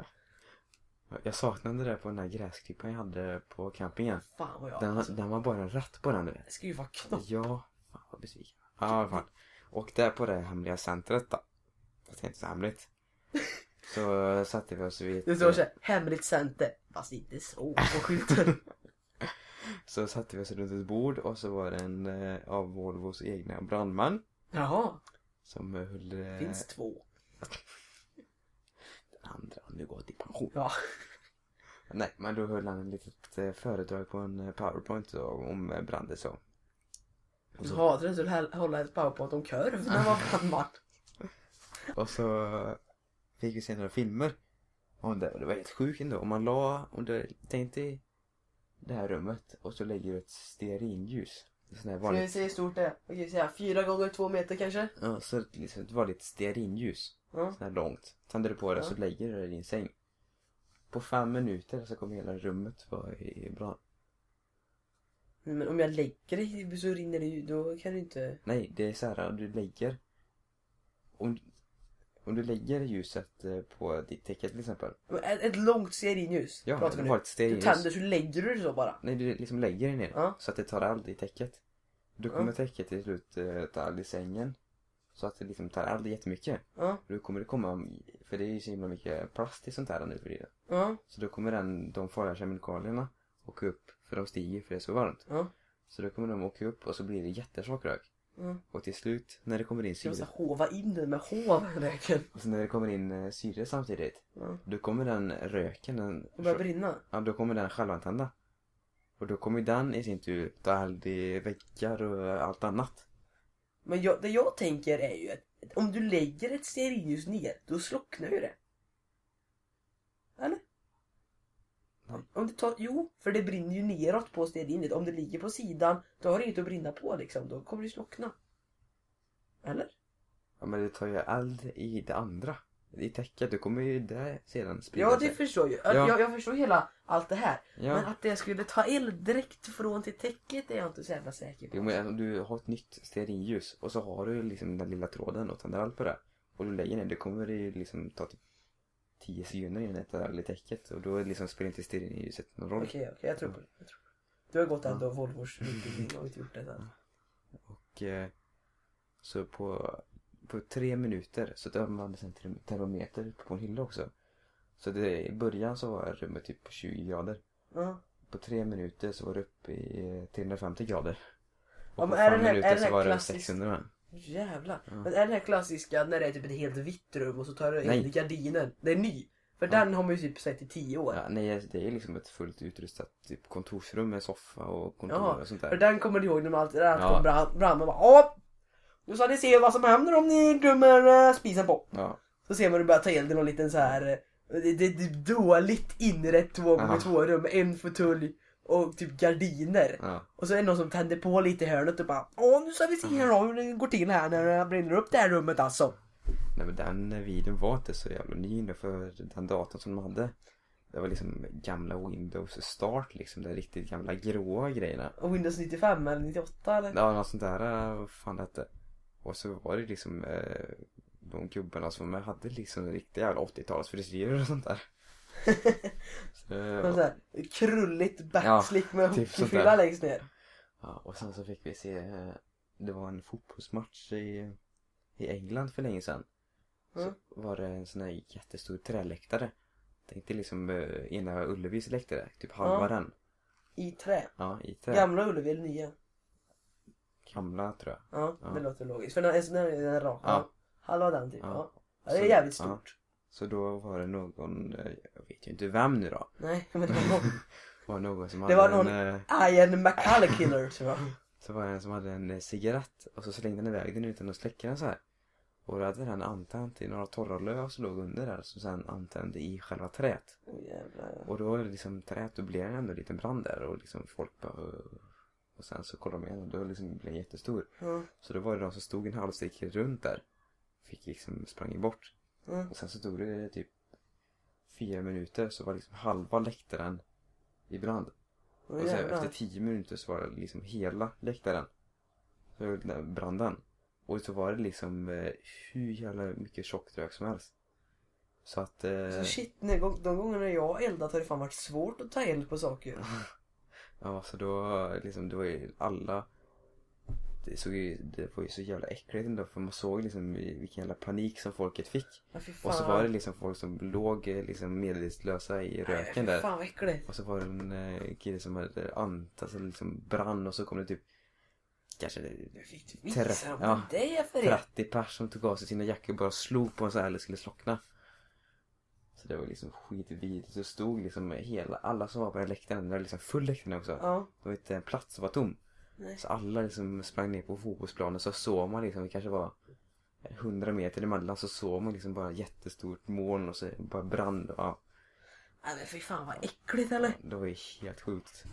Speaker 2: Jag saknade det på den där gräsklipparen jag hade på campingen.
Speaker 1: Fan vad jag...
Speaker 2: Den, den var bara en ratt på den du vet.
Speaker 1: Det ska ju vara knopp.
Speaker 2: Ja, fan vad besviken. Ja, fall. Och där på det hemliga centret då. Fast det är inte så hemligt. Så satte vi oss vid ett,
Speaker 1: Det står såhär, hemligt center. Fast inte så på skylten.
Speaker 2: Så satte vi oss runt ett bord och så var det en eh, av Volvos egna brandman
Speaker 1: Jaha,
Speaker 2: som höll eh,
Speaker 1: finns två.
Speaker 2: andra har nu gått i pension.
Speaker 1: Ja.
Speaker 2: Nej, men då höll han ett litet eh, föredrag på en eh, powerpoint då, om eh, branden så. Och så,
Speaker 1: hatar det så du häll- hålla ett powerpoint om kurv när man var brandman.
Speaker 2: och så fick vi se några filmer. Och det, det var helt sjukt ändå. Om man la, om du tänkte i det här rummet och så lägger du ett stearinljus. Sån här
Speaker 1: Ska vi
Speaker 2: vanligt,
Speaker 1: se hur stort det är? Kan vi säga? Fyra gånger två meter kanske?
Speaker 2: ja, så liksom ett vanligt stearinljus.
Speaker 1: Ja.
Speaker 2: Sån här långt. Tänder du på det
Speaker 1: Ja.
Speaker 2: så lägger du det i din säng. På fem minuter så kommer hela rummet vara i brand.
Speaker 1: Men om jag lägger det så rinner det ju, då kan du inte...
Speaker 2: Nej, det är så här du lägger. Om, om du lägger ljuset eh, på ditt täcke till exempel.
Speaker 1: Ett, ett långt stearinljus
Speaker 2: Ja,
Speaker 1: pratar
Speaker 2: du har ett
Speaker 1: Du
Speaker 2: stearinljus.
Speaker 1: tänder så lägger du det så bara.
Speaker 2: Nej, du liksom lägger det ner.
Speaker 1: Ja.
Speaker 2: Så att det tar eld i täcket. Då
Speaker 1: Ja.
Speaker 2: kommer täcket till slut eh, ta eld i sängen. Så att det liksom tar eld jättemycket.
Speaker 1: Ja,
Speaker 2: Då kommer det komma, för det är ju så himla mycket plast i sånt här nu för tiden.
Speaker 1: ja,
Speaker 2: Så då kommer den, de farliga kemikalierna åka upp. För de stiger för det är så varmt.
Speaker 1: ja.
Speaker 2: Så då kommer de åka upp och så blir det jättetjock rök.
Speaker 1: ja.
Speaker 2: Och till slut, när det kommer in
Speaker 1: Ska jag
Speaker 2: syre.
Speaker 1: måste hova in den med hovröken.
Speaker 2: Och så när det kommer in eh, syre samtidigt.
Speaker 1: Ja.
Speaker 2: Då kommer den röken, den,
Speaker 1: Och börjar brinna.
Speaker 2: ja, då kommer den självantända. Och då kommer den i sin tur ta eld i väggar och allt annat.
Speaker 1: Men jag, det jag tänker är ju att om du lägger ett stearinljus ner, då slocknar ju det. Eller? Om det tar, jo, för det brinner ju neråt på stearinljuset. Om det ligger på sidan, då har det inget att brinna på liksom. Då kommer det slockna. Eller?
Speaker 2: Ja men det tar ju eld i det andra. I täcket, då kommer ju det sedan sprida
Speaker 1: Ja, det
Speaker 2: sig.
Speaker 1: förstår jag.
Speaker 2: Ja.
Speaker 1: Jag, jag förstår hela allt det här.
Speaker 2: Ja.
Speaker 1: Men att det skulle ta eld direkt från till täcket är jag inte så jävla säker på.
Speaker 2: Jo men du har ett nytt stearinljus och så har du liksom den lilla tråden och tänder eld på det. Och du lägger ner, det kommer det ju liksom ta typ 10 sekunder innan det tar eld i täcket. Och då liksom spelar inte stearinljuset någon roll.
Speaker 1: Okej, okej, jag tror på det. Jag tror på det. Du har gått ändå Volvos utbildning och inte gjort det. Så.
Speaker 2: Och eh, så på, på tre minuter så tar man en term- termometer på en hylla också. Så det, i början så var rummet typ på 20 grader.
Speaker 1: Ja.
Speaker 2: På tre minuter så var det uppe i eh, 350 grader.
Speaker 1: Ja,
Speaker 2: Och
Speaker 1: men
Speaker 2: på fem
Speaker 1: här-
Speaker 2: minuter så var det
Speaker 1: klassisk-
Speaker 2: 600 man.
Speaker 1: Jävlar.
Speaker 2: Ja.
Speaker 1: Men är den här klassiska när det är typ ett helt vitt rum och så tar du in gardinen. Det är ny. För
Speaker 2: Ja.
Speaker 1: den har man ju typ sett i tio år.
Speaker 2: Ja, nej, det är liksom ett fullt utrustat typ kontorsrum med soffa och kontor
Speaker 1: Jaha,
Speaker 2: och sånt
Speaker 1: För
Speaker 2: där.
Speaker 1: den kommer du ihåg när man alltid där
Speaker 2: Ja.
Speaker 1: kom brand, brand och bara Åh! Nu ska ni se vad som händer om ni glömmer äh, spisen på.
Speaker 2: Ja,
Speaker 1: Så ser man hur det börjar ta eld i någon liten så här. eh, Det, det, det är dåligt inrett två gånger
Speaker 2: Aha.
Speaker 1: två rum med en fåtölj och typ gardiner.
Speaker 2: ja.
Speaker 1: Och så är det någon som tänder på lite i hörnet och bara Åh nu ska vi se här då hur det går till här när det brinner upp det här rummet alltså.
Speaker 2: Nej men den videon var inte så jävla ny ändå för den datorn som de hade. Det var liksom gamla Windows Start liksom, de riktigt gamla gråa grejerna.
Speaker 1: Och Windows 95 eller 98 eller?
Speaker 2: Ja, något sånt där, eh, vad fan det hette. Och så var det liksom eh, de gubbarna som hade liksom riktiga jävla 80-talsfrisyrer och sånt där. så,
Speaker 1: Någon så här, krulligt backslick med
Speaker 2: typ
Speaker 1: hockeyfrilla längst ner.
Speaker 2: ja, och sen så fick vi se, eh, det var en fotbollsmatch i, i England för länge sedan.
Speaker 1: Mm.
Speaker 2: Så var det en sån här jättestor träläktare. Tänkte liksom eh, ena Ullevis läktare, typ halva
Speaker 1: Ja.
Speaker 2: den.
Speaker 1: I trä.
Speaker 2: Ja, i trä.
Speaker 1: Gamla Ullevi eller nya?
Speaker 2: Gamla tror jag.
Speaker 1: Ja, det låter logiskt. För den är, den är, rak.
Speaker 2: Ja.
Speaker 1: Halva den typ.
Speaker 2: Ja.
Speaker 1: Ja. det är jävligt stort.
Speaker 2: Så då var det någon, eh, jag vet ju inte vem nu då.
Speaker 1: Nej, men det var någon.
Speaker 2: var någon som
Speaker 1: Det
Speaker 2: hade
Speaker 1: var någon-
Speaker 2: en, eh,
Speaker 1: Ian McCullough tror jag.
Speaker 2: så var det en som hade en eh, cigarett och så slängde den iväg den utan att släcka den så här. Och då hade den antänt i några torra löv som låg under där som sen antände i själva träet.
Speaker 1: Oh, jävlar. ja.
Speaker 2: Och då det liksom träet, då blev det ändå en liten brand där och liksom folk bara. Och sen så kollade de igen och då liksom blev den jättestor.
Speaker 1: Ja.
Speaker 2: Så då var det de som stod en halv cirkel runt där. Fick liksom sprang bort.
Speaker 1: Ja.
Speaker 2: Och sen så tog det typ fyra minuter så var liksom halva läktaren i brand.
Speaker 1: Oh,
Speaker 2: Och så
Speaker 1: jävlar.
Speaker 2: efter tio minuter så var det liksom hela läktaren. Så här branden. Och så var det liksom eh, hur jävla mycket tjockrök som helst. Så att... Eh,
Speaker 1: Så shit, när, de gångerna jag har eldat har det fan varit svårt att ta eld på saker.
Speaker 2: ja så då liksom det var ju alla... Det, såg ju, det var ju så jävla äckligt ändå för man såg liksom vilken jävla panik som folket fick.
Speaker 1: Ja.
Speaker 2: Och så var det liksom folk som låg liksom medvetslösa i
Speaker 1: Nej,
Speaker 2: röken
Speaker 1: fy
Speaker 2: där.
Speaker 1: fan vad äckligt.
Speaker 2: Och så var det en eh, kille som hade ant, alltså liksom brann och så kom det typ kanske
Speaker 1: Du fick du visa
Speaker 2: ja.
Speaker 1: det är för det.
Speaker 2: 30 pers som tog av sig sina jackor och bara slog på en så här eller skulle slockna. Så det var liksom skitvidrigt. Så stod liksom hela, alla som var på den här läktaren, det var liksom full läktaren också.
Speaker 1: Ja.
Speaker 2: Det var inte en plats som var tom.
Speaker 1: Nej.
Speaker 2: Så alla liksom sprang ner på fotbollsplanen så såg man liksom, det kanske var 100 meter emellan så såg man liksom bara jättestort moln och så bara brand. Ja,
Speaker 1: Nej men fy fan vad äckligt eller?
Speaker 2: det var ju helt sjukt.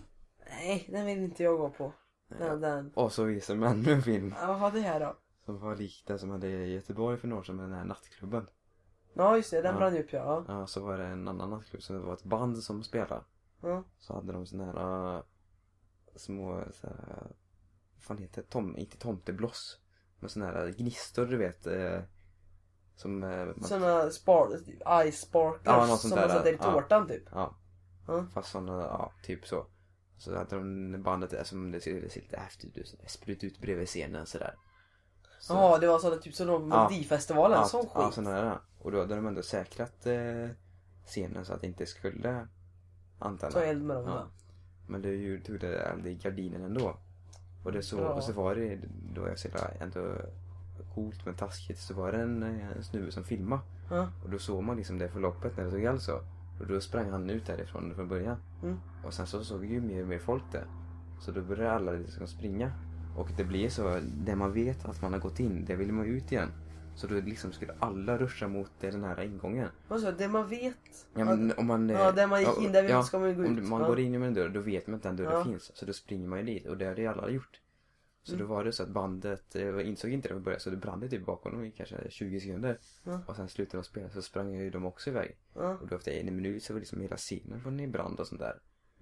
Speaker 1: Nej, den vill inte jag gå på. Den, den.
Speaker 2: Och så visade de ännu en film
Speaker 1: Ja, vad var det här då?
Speaker 2: som var lik den som hade i Göteborg för några år sedan med den här nattklubben.
Speaker 1: Ja just det, den
Speaker 2: Ja.
Speaker 1: brann upp ja.
Speaker 2: Ja, så var det en annan nattklubb som det var ett band som spelade.
Speaker 1: ja.
Speaker 2: Så hade de såna här äh, små, så här, vad fan heter det? Tom, inte tomtebloss. Men såna här gnistor du vet. Eh, som, eh, man,
Speaker 1: Såna spar, ice sparklers
Speaker 2: Ja, något sånt
Speaker 1: som man
Speaker 2: där,
Speaker 1: sätter i tårtan typ.
Speaker 2: ja,
Speaker 1: Ja.
Speaker 2: fast såna, ja, typ så. Så hade de bandet där som det ser, lite häftigt ut. Sprutt ut bredvid scenen sådär.
Speaker 1: Jaha, det var sådana typ som de
Speaker 2: Ja.
Speaker 1: Melodifestivalen,
Speaker 2: ja,
Speaker 1: sån skit.
Speaker 2: Ja, såna där. Och då hade de ändå säkrat eh, scenen så att det inte skulle antända.
Speaker 1: Ta eld med dem
Speaker 2: Ja. Men det ju- tog det eld i gardinen ändå. Och det så,
Speaker 1: Ja.
Speaker 2: och så var det, då var jag så ändå coolt men taskigt, så var det en, en snubbe som filmade.
Speaker 1: Ja.
Speaker 2: Och då såg man liksom det förloppet när det tog eld så. Och då sprang han ut därifrån från början.
Speaker 1: Mm.
Speaker 2: Och sen så såg ju mer och mer folk där. Så då började alla liksom springa. Och det blir så, det man vet att man har gått in, det vill man ut igen. Så då liksom skulle alla ruscha mot den här ingången.
Speaker 1: Du? Det man vet?
Speaker 2: Ja, men om man...
Speaker 1: Ja, där man gick in, där vi ska man ju gå
Speaker 2: om
Speaker 1: ut.
Speaker 2: man
Speaker 1: Ja.
Speaker 2: går in genom en dörr, då vet man inte att den dörren
Speaker 1: Ja.
Speaker 2: finns. Så då springer man ju dit och det har det alla gjort. Så
Speaker 1: Mm.
Speaker 2: då var det så att bandet, eh, insåg inte det från början så det brann typ bakom dem i kanske 20 sekunder.
Speaker 1: Ja.
Speaker 2: Och sen slutade de spela så sprang ju de också iväg.
Speaker 1: Ja.
Speaker 2: Och då efter en minut så var liksom hela scenen från i brand och sånt där.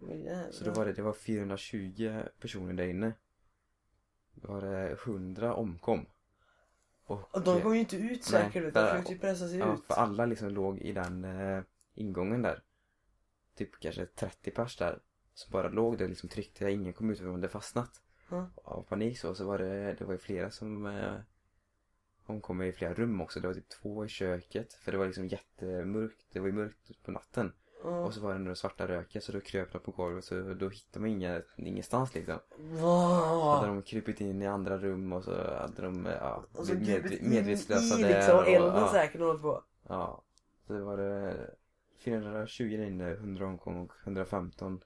Speaker 1: Jävlar.
Speaker 2: Så då var det, det var 420 personer där inne. Var det 100 omkom. Och,
Speaker 1: de kom ju inte ut säkert. De
Speaker 2: där-
Speaker 1: försökte ju pressa sig
Speaker 2: Ja,
Speaker 1: ut.
Speaker 2: för alla liksom låg i den eh, ingången där. Typ kanske 30 pers där. Som bara låg där liksom tryckte. Ingen kom ut för de hade fastnat.
Speaker 1: Ja.
Speaker 2: Av panik så, så var det, det var ju flera som eh, omkom i flera rum också. Det var typ två i köket. För det var liksom jättemörkt. Det var ju mörkt på natten.
Speaker 1: Ja.
Speaker 2: Och så var det några svarta röken så då kröp de på golvet så då hittade man inga, ingenstans liksom. Så
Speaker 1: Wow.
Speaker 2: hade de krupit in i andra rum och så hade de ja,
Speaker 1: Och så
Speaker 2: med, medvetslösa
Speaker 1: i
Speaker 2: där.
Speaker 1: liksom
Speaker 2: och,
Speaker 1: elden
Speaker 2: ja.
Speaker 1: säkert hållit på.
Speaker 2: Ja, så det var det 420 där inne, 100 omkom och 115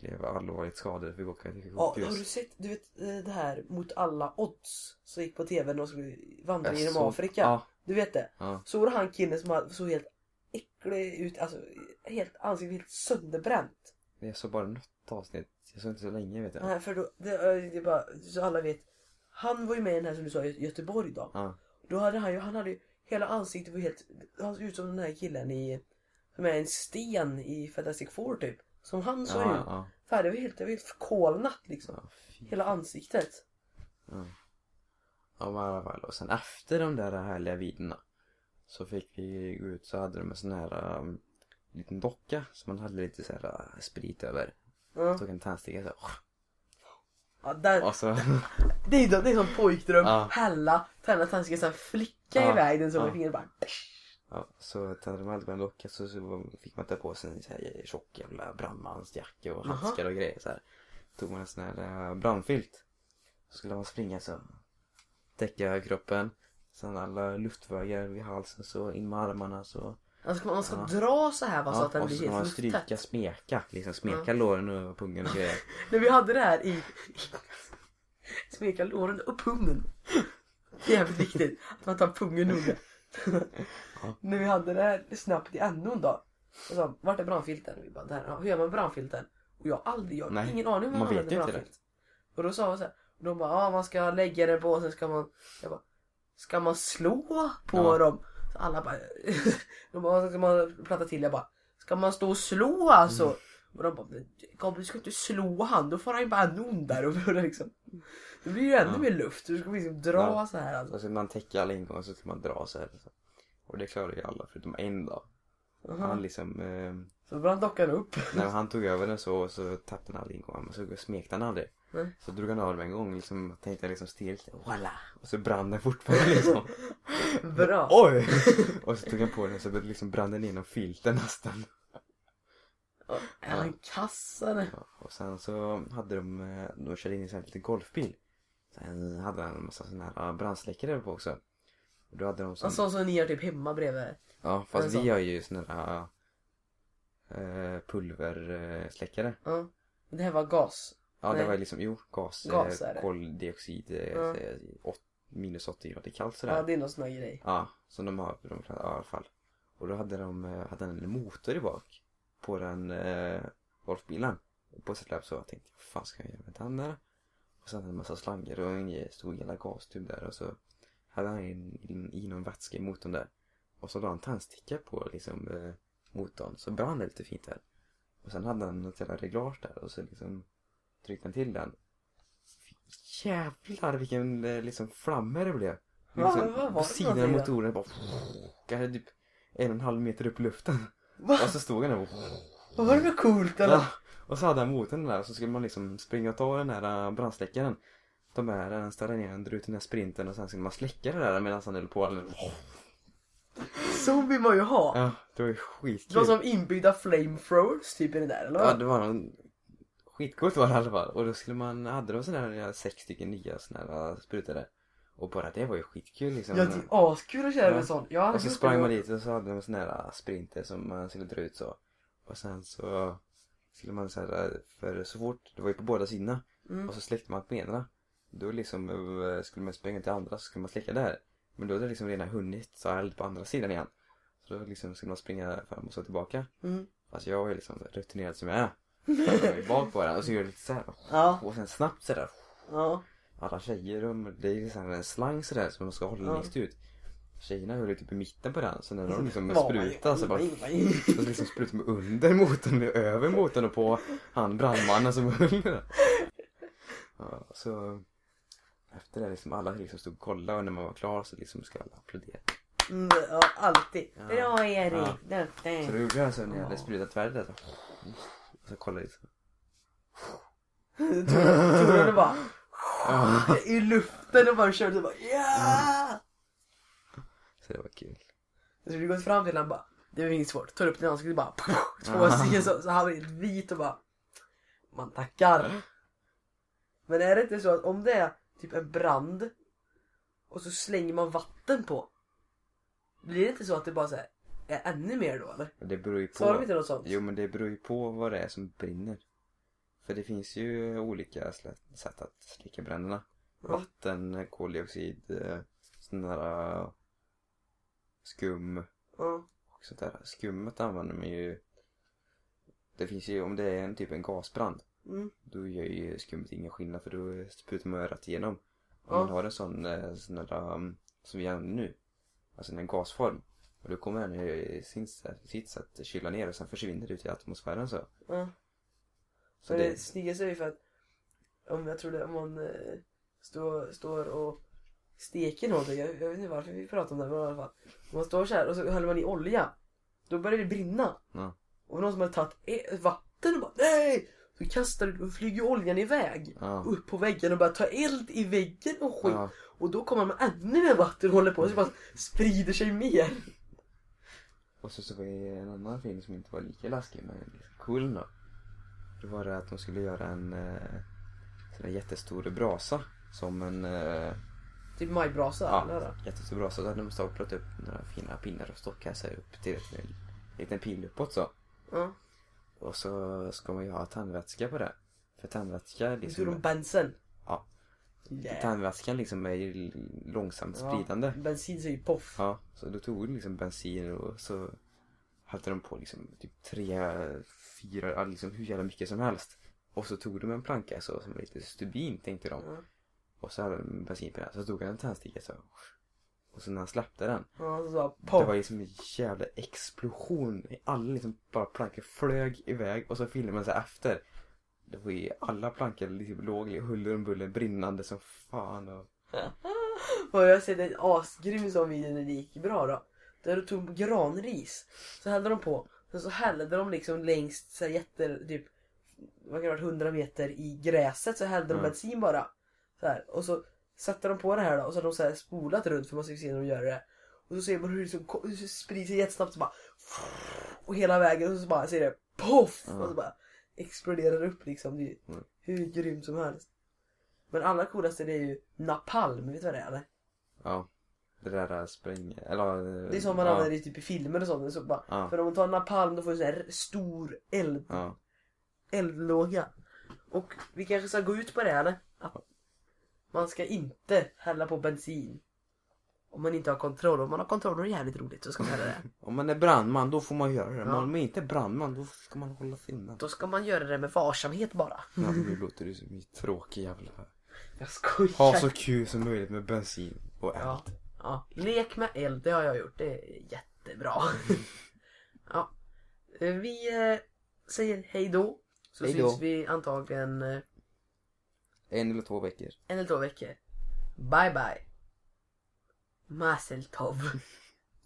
Speaker 2: blev allvarligt skadade för åka till
Speaker 1: Ja, har du
Speaker 2: sjukhus.
Speaker 1: sett, du vet eh, det här mot alla odds som gick på tv när de skulle vandra genom Afrika?
Speaker 2: Ja,
Speaker 1: Du vet det?
Speaker 2: ja,
Speaker 1: Såg du han killen som såg helt äcklig ut, alltså helt ansiktet helt sönderbränt?
Speaker 2: jag såg bara något avsnitt. Jag såg inte så länge vet jag.
Speaker 1: Nej, för då, det, eh, det är bara, så alla vet. Han var ju med i den här som du sa i Göteborg då.
Speaker 2: Ja,
Speaker 1: Då hade han ju, han hade ju, hela ansiktet var helt, han såg ut som den här killen i, som är en sten i Fantastic Four typ. Som han såg
Speaker 2: ja,
Speaker 1: ut.
Speaker 2: ja,
Speaker 1: Fan, det var helt, det var helt förkolnat liksom.
Speaker 2: ja.
Speaker 1: Hela ansiktet.
Speaker 2: Ja. ja, men i alla fall. Och sen efter de där härliga videorna så fick vi gå ut så hade de en sån här um, liten docka som man hade lite så här uh, sprit över.
Speaker 1: Ja.
Speaker 2: Tog en tändsticka så här,
Speaker 1: Ja, där,
Speaker 2: och så
Speaker 1: det, är, det är som pojkdröm.
Speaker 2: Ja.
Speaker 1: Hälla, tända tändstickor, sen flicka
Speaker 2: Ja.
Speaker 1: iväg den så
Speaker 2: Ja.
Speaker 1: med fingret bara.
Speaker 2: Ja, så tände man aldrig på en docka så, så fick man ta på sig en så här tjock jävla brandmansjacka och handskar och grejer så här. Tog man en sån här uh, brandfilt. Så skulle man springa så. Täcka kroppen. Sen alla luftvägar vid halsen så in med armarna så.
Speaker 1: Alltså man ska
Speaker 2: Ja.
Speaker 1: dra så här va, så
Speaker 2: Ja,
Speaker 1: att den
Speaker 2: och
Speaker 1: blir
Speaker 2: så ska man
Speaker 1: helt
Speaker 2: stryka,
Speaker 1: lufttätt.
Speaker 2: smeka. Liksom smeka låren och pungen och grejer.
Speaker 1: När vi hade det här i... Smeka låren och pungen. Det jävligt viktigt att man tar pungen noga. När vi hade det här snabbt i NO'n då. Och så, vart är brandfilten? Och vi bara, där. Ja, hur gör man brandfilten? Och jag har aldrig, jag har
Speaker 2: Nej,
Speaker 1: ingen aning om hur man,
Speaker 2: man
Speaker 1: använder brandfilt. Och då sa vi så här, och de bara, ja man ska lägga den på och sen ska man, jag bara, ska man slå på
Speaker 2: Ja.
Speaker 1: dem? Så alla bara, de bara, ska man platta till? Jag bara, ska man stå och slå alltså?
Speaker 2: Mm.
Speaker 1: Och de bara, Gabriel du ska inte slå han, då får han ju bara en ond där och liksom. Det blir ju ännu
Speaker 2: Ja.
Speaker 1: mer luft, du ska liksom dra
Speaker 2: Ja.
Speaker 1: så här alltså.
Speaker 2: Så ska man täcka alla ingångar så ska man dra så här. Så. Och det klarade ju alla förutom en då.
Speaker 1: Aha.
Speaker 2: Han liksom, eh,
Speaker 1: Så brann dockan upp.
Speaker 2: när han tog över den så, så tappade han alla ingångar men så smekte han aldrig.
Speaker 1: Nej.
Speaker 2: Så drog han av den en gång liksom, tänkte jag liksom stilt, voila! Och så brann den fortfarande liksom.
Speaker 1: Bra.
Speaker 2: Oj! Och så tog han på den så liksom brann den igenom filten nästan.
Speaker 1: Är han kassare?
Speaker 2: Ja, och sen så hade de, eh, de körde in i en liten golfbil. Sen hade han en massa såna här ja, brandsläckare på också. Och då hade de sån,
Speaker 1: sån som ni har typ hemma bredvid.
Speaker 2: ja fast
Speaker 1: sån.
Speaker 2: vi har ju såna här äh, pulversläckare.
Speaker 1: Ja. Det här var gas.
Speaker 2: Ja det
Speaker 1: Nej.
Speaker 2: var liksom, jo gas,
Speaker 1: Gas
Speaker 2: eh,
Speaker 1: det.
Speaker 2: koldioxid, eh,
Speaker 1: Ja.
Speaker 2: eh, åt, minus 80 grader kallt sådär.
Speaker 1: Ja det är någon sån här grej.
Speaker 2: Ja, som de har, de, ja, i alla fall. Och då hade de eh, hade en motor i bak på den eh, golfbilen. På sitt släp så jag tänkte, vad fan ska jag göra med den där? Och sen en massa slangar och en stor jävla gastub där och så hade han in, in, i någon vätska i motorn där. Och så la han tändsticka på liksom eh, motorn så brann det lite fint där. Och sen hade han något jävla reglage där och så liksom tryckte han till den. Jävlar vilken eh, liksom flammor det blev. Liksom,
Speaker 1: vad var
Speaker 2: på
Speaker 1: det för
Speaker 2: sidan av motorn bara kanske typ en och en halv meter upp i luften.
Speaker 1: Va?
Speaker 2: Och så stod han där och
Speaker 1: Vad var det för coolt eller?
Speaker 2: Ja, och så hade han motorn där och så skulle man liksom springa och ta den här äh, brandsläckaren. Ta med den, ställa ner den, ut den här sprinten och sen skulle man släcka det där medan han höll på.
Speaker 1: Så vill man ju ha.
Speaker 2: Ja, det var ju
Speaker 1: Det
Speaker 2: skitkul.
Speaker 1: var som inbyggda flamethrowers typ i det där eller
Speaker 2: Ja, det var någon... Skitcoolt var det i alla fall. Och då skulle man, hade de sådana här sex stycken nya sådana här sprutare. Och bara det var ju skitkul liksom.
Speaker 1: Ja det är askul att köra med sån. Jag hade
Speaker 2: Och så
Speaker 1: gjort
Speaker 2: sprang
Speaker 1: det
Speaker 2: man dit och så hade de sådana här sprinter som man skulle dra ut så. Och sen så skulle man så här, för så fort, det var ju på båda sidorna.
Speaker 1: Mm.
Speaker 2: Och så släckte man på ena. Då liksom skulle man springa till andra så skulle man släcka där. Men då hade det liksom redan hunnit så eld på andra sidan igen. Så då liksom skulle man springa fram och så tillbaka.
Speaker 1: Mm.
Speaker 2: Fast jag var ju liksom rutinerad som jag är. Bak på den och så gör jag lite såhär.
Speaker 1: Ja.
Speaker 2: Och sen snabbt sådär.
Speaker 1: Ja.
Speaker 2: Alla tjejer, de, det är ju såhär en slang sådär som man ska hålla
Speaker 1: Ja.
Speaker 2: längst ut. Tjejerna höll ju typ i mitten på den så när de liksom sprutade så bara så liksom sprutade de under motorn, över motorn och på han brandmannen som höll den. Ja, så efter det liksom alla liksom stod och kollade och när man var klar så liksom skulle alla applådera.
Speaker 1: Mm, ja, alltid.
Speaker 2: Ja.
Speaker 1: Bra Erik.
Speaker 2: Ja.
Speaker 1: Duktig.
Speaker 2: Så då gjorde jag så när jag hade sprutat färdigt där så. Jag liksom.
Speaker 1: Tornen bara i luften och bara körde och bara ja.
Speaker 2: Så det var kul.
Speaker 1: Så du gått fram till honom bara det var inget svårt. Tar upp din ansikte bara två stycken så, så han blir helt vit och bara man tackar. Men är det inte så att om det är typ en brand och så slänger man vatten på. Blir det inte så att det bara så här, är ännu mer då eller?
Speaker 2: Det beror ju på.
Speaker 1: Sa de inte något sånt?
Speaker 2: Jo men det beror ju på vad det är som brinner. För det finns ju olika sätt att släcka bränderna.
Speaker 1: Ja.
Speaker 2: Vatten, koldioxid, eh, sån där eh, skum
Speaker 1: Ja.
Speaker 2: och sånt där. Skummet använder man ju. Det finns ju, om det är en typ en gasbrand.
Speaker 1: Mm.
Speaker 2: Då gör ju skummet ingen skillnad för då sprutar man rätt igenom. Om man har en sån, eh, sån där, som vi använder nu. Alltså en gasform. Och då kommer den i sin sitt sätt kyla ner och sen försvinner det ut i atmosfären så.
Speaker 1: Ja.
Speaker 2: Så
Speaker 1: Men det
Speaker 2: det,
Speaker 1: snyggaste är ju för att om jag tror det, om man eh, står, står och steker någonting, jag, jag vet inte varför vi pratar om det men i alla fall. Om man står så här och så häller man i olja, då börjar det brinna.
Speaker 2: Ja.
Speaker 1: Och någon som har tagit e- vatten och bara nej! Så kastar du, flyger oljan iväg.
Speaker 2: ja.
Speaker 1: Upp på väggen och börjar ta eld i väggen och skit.
Speaker 2: ja.
Speaker 1: Och då kommer man med ännu mer vatten och håller på så bara sprider sig mer.
Speaker 2: Och så, så var det en annan film som inte var lika läskig men liksom cool då. Då var det att de skulle göra en eh, sån där jättestor brasa. Som en eh,
Speaker 1: Typ majbrasa
Speaker 2: Ja.
Speaker 1: eller?
Speaker 2: jättestor brasa. Så hade de staplat upp några fina pinnar och stockar sig upp till en liten pil uppåt så.
Speaker 1: Ja.
Speaker 2: Och så ska man ju ha tändvätska på det. För tändvätska
Speaker 1: Liksom,
Speaker 2: liksom,
Speaker 1: de bensen.
Speaker 2: Ja.
Speaker 1: Yeah.
Speaker 2: tändvätskan liksom är ju långsamt spridande.
Speaker 1: Ja, bensin säger poff.
Speaker 2: Ja, så då tog de liksom bensin och så hällde de på liksom typ tre, fyra, liksom hur jävla mycket som helst. Och så tog de en planka så som lite stubin tänkte de.
Speaker 1: Ja.
Speaker 2: Och så hade de bensin på den. Så tog han en tändsticka så. Och så när han släppte den.
Speaker 1: Ja, så sa
Speaker 2: Det
Speaker 1: poff.
Speaker 2: var liksom en jävla explosion. Alla liksom bara plankor flög iväg och så filmade man sig efter. Det var ju alla plankor liksom låg i huller om buller brinnande som fan och...
Speaker 1: Och jag har sett en asgrym sån video när det gick bra då. Där de tog granris. Så hällde de på. Sen så hällde de liksom längst så här jätte, typ, vad kan det varit, 100 meter i gräset så hällde de
Speaker 2: Mm.
Speaker 1: bensin bara. Så här. Och så satte de på det här då och så hade de så här spolat runt för man ska se när de gör det. Och så ser man hur det liksom, hur sprider sig jättesnabbt så bara och hela vägen och så bara ser det poff
Speaker 2: Ja.
Speaker 1: och så bara exploderar upp liksom. Det är ju
Speaker 2: Mm.
Speaker 1: hur grymt som helst. Men allra coolaste det är ju napalm, vet du vad det är eller?
Speaker 2: Ja. Det där spräng... Eller...
Speaker 1: Det är som man
Speaker 2: ja,
Speaker 1: använder typ i filmer och sånt. Så bara,
Speaker 2: Ja.
Speaker 1: För om man tar napalm då får du här stor eld,
Speaker 2: Ja.
Speaker 1: eldlåga. Och vi kanske ska gå ut på det eller? Att man ska inte hälla på bensin. Om man inte har kontroll. Om man har kontroll och det är jävligt roligt så ska man göra det.
Speaker 2: Om man är brandman då får man göra det. Men
Speaker 1: Ja.
Speaker 2: om man inte är brandman då ska man hålla filmen.
Speaker 1: Då ska man göra det med varsamhet bara.
Speaker 2: Ja, nu låter du som en tråkig jävla...
Speaker 1: Jag skojar.
Speaker 2: Ha så kul som möjligt med bensin och eld.
Speaker 1: Ja, ja. Lek med eld, det har jag gjort. Det är jättebra. ja. Eh, Vi eh, säger hej då. Så
Speaker 2: Hej då.
Speaker 1: syns vi antagligen eh,
Speaker 2: En eller två veckor.
Speaker 1: en eller två veckor. Bye bye. Maseltov